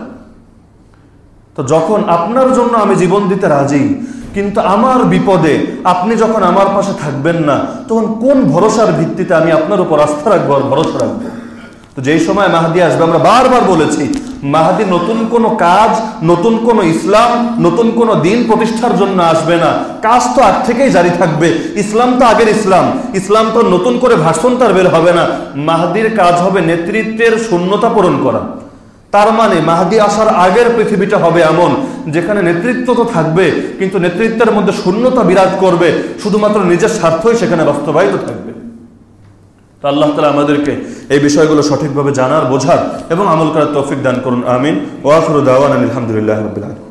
তো যখন আপনার জন্য আমি জীবন দিতে রাজি, কিন্তু আমার বিপদে আপনি যখন আমার পাশে থাকবেন না, তখন কোন ভরসার ভিত্তিতে আমি আপনার উপর আস্থা রাখব আর ভরসা রাখব? তো যেই সময় মাহাদি আসবে, আমরা বারবার বলেছি, মাহাদি নতুন কোন কাজ, নতুন কোন ইসলাম, নতুন কোন দিন প্রতিষ্ঠার জন্য আসবে না। কাজ তো আগ থেকেই জারি থাকবে। ইসলাম তো আগের ইসলাম। ইসলাম তো নতুন করে ভাষণ তার বের হবে না। মাহাদির কাজ হবে নেতৃত্বের শূন্যতা পূরণ করা। তার মানে মাহাদি আসার আগের পৃথিবীটা হবে এমন, যেখানে নেতৃত্ব তো থাকবে, কিন্তু নেতৃত্বের মধ্যে শূন্যতা বিরাজ করবে। শুধুমাত্র নিজের স্বার্থই সেখানে বাস্তবায়িত থাকবে। তো আল্লাহ তালা আমাদেরকে এই বিষয়গুলো সঠিকভাবে জানার, বোঝার এবং আমল করার তৌফিক দান করুন, আমিন। ওয়াফরুদ্দাওয়ান আলহামদুলিল্লাহ রবিল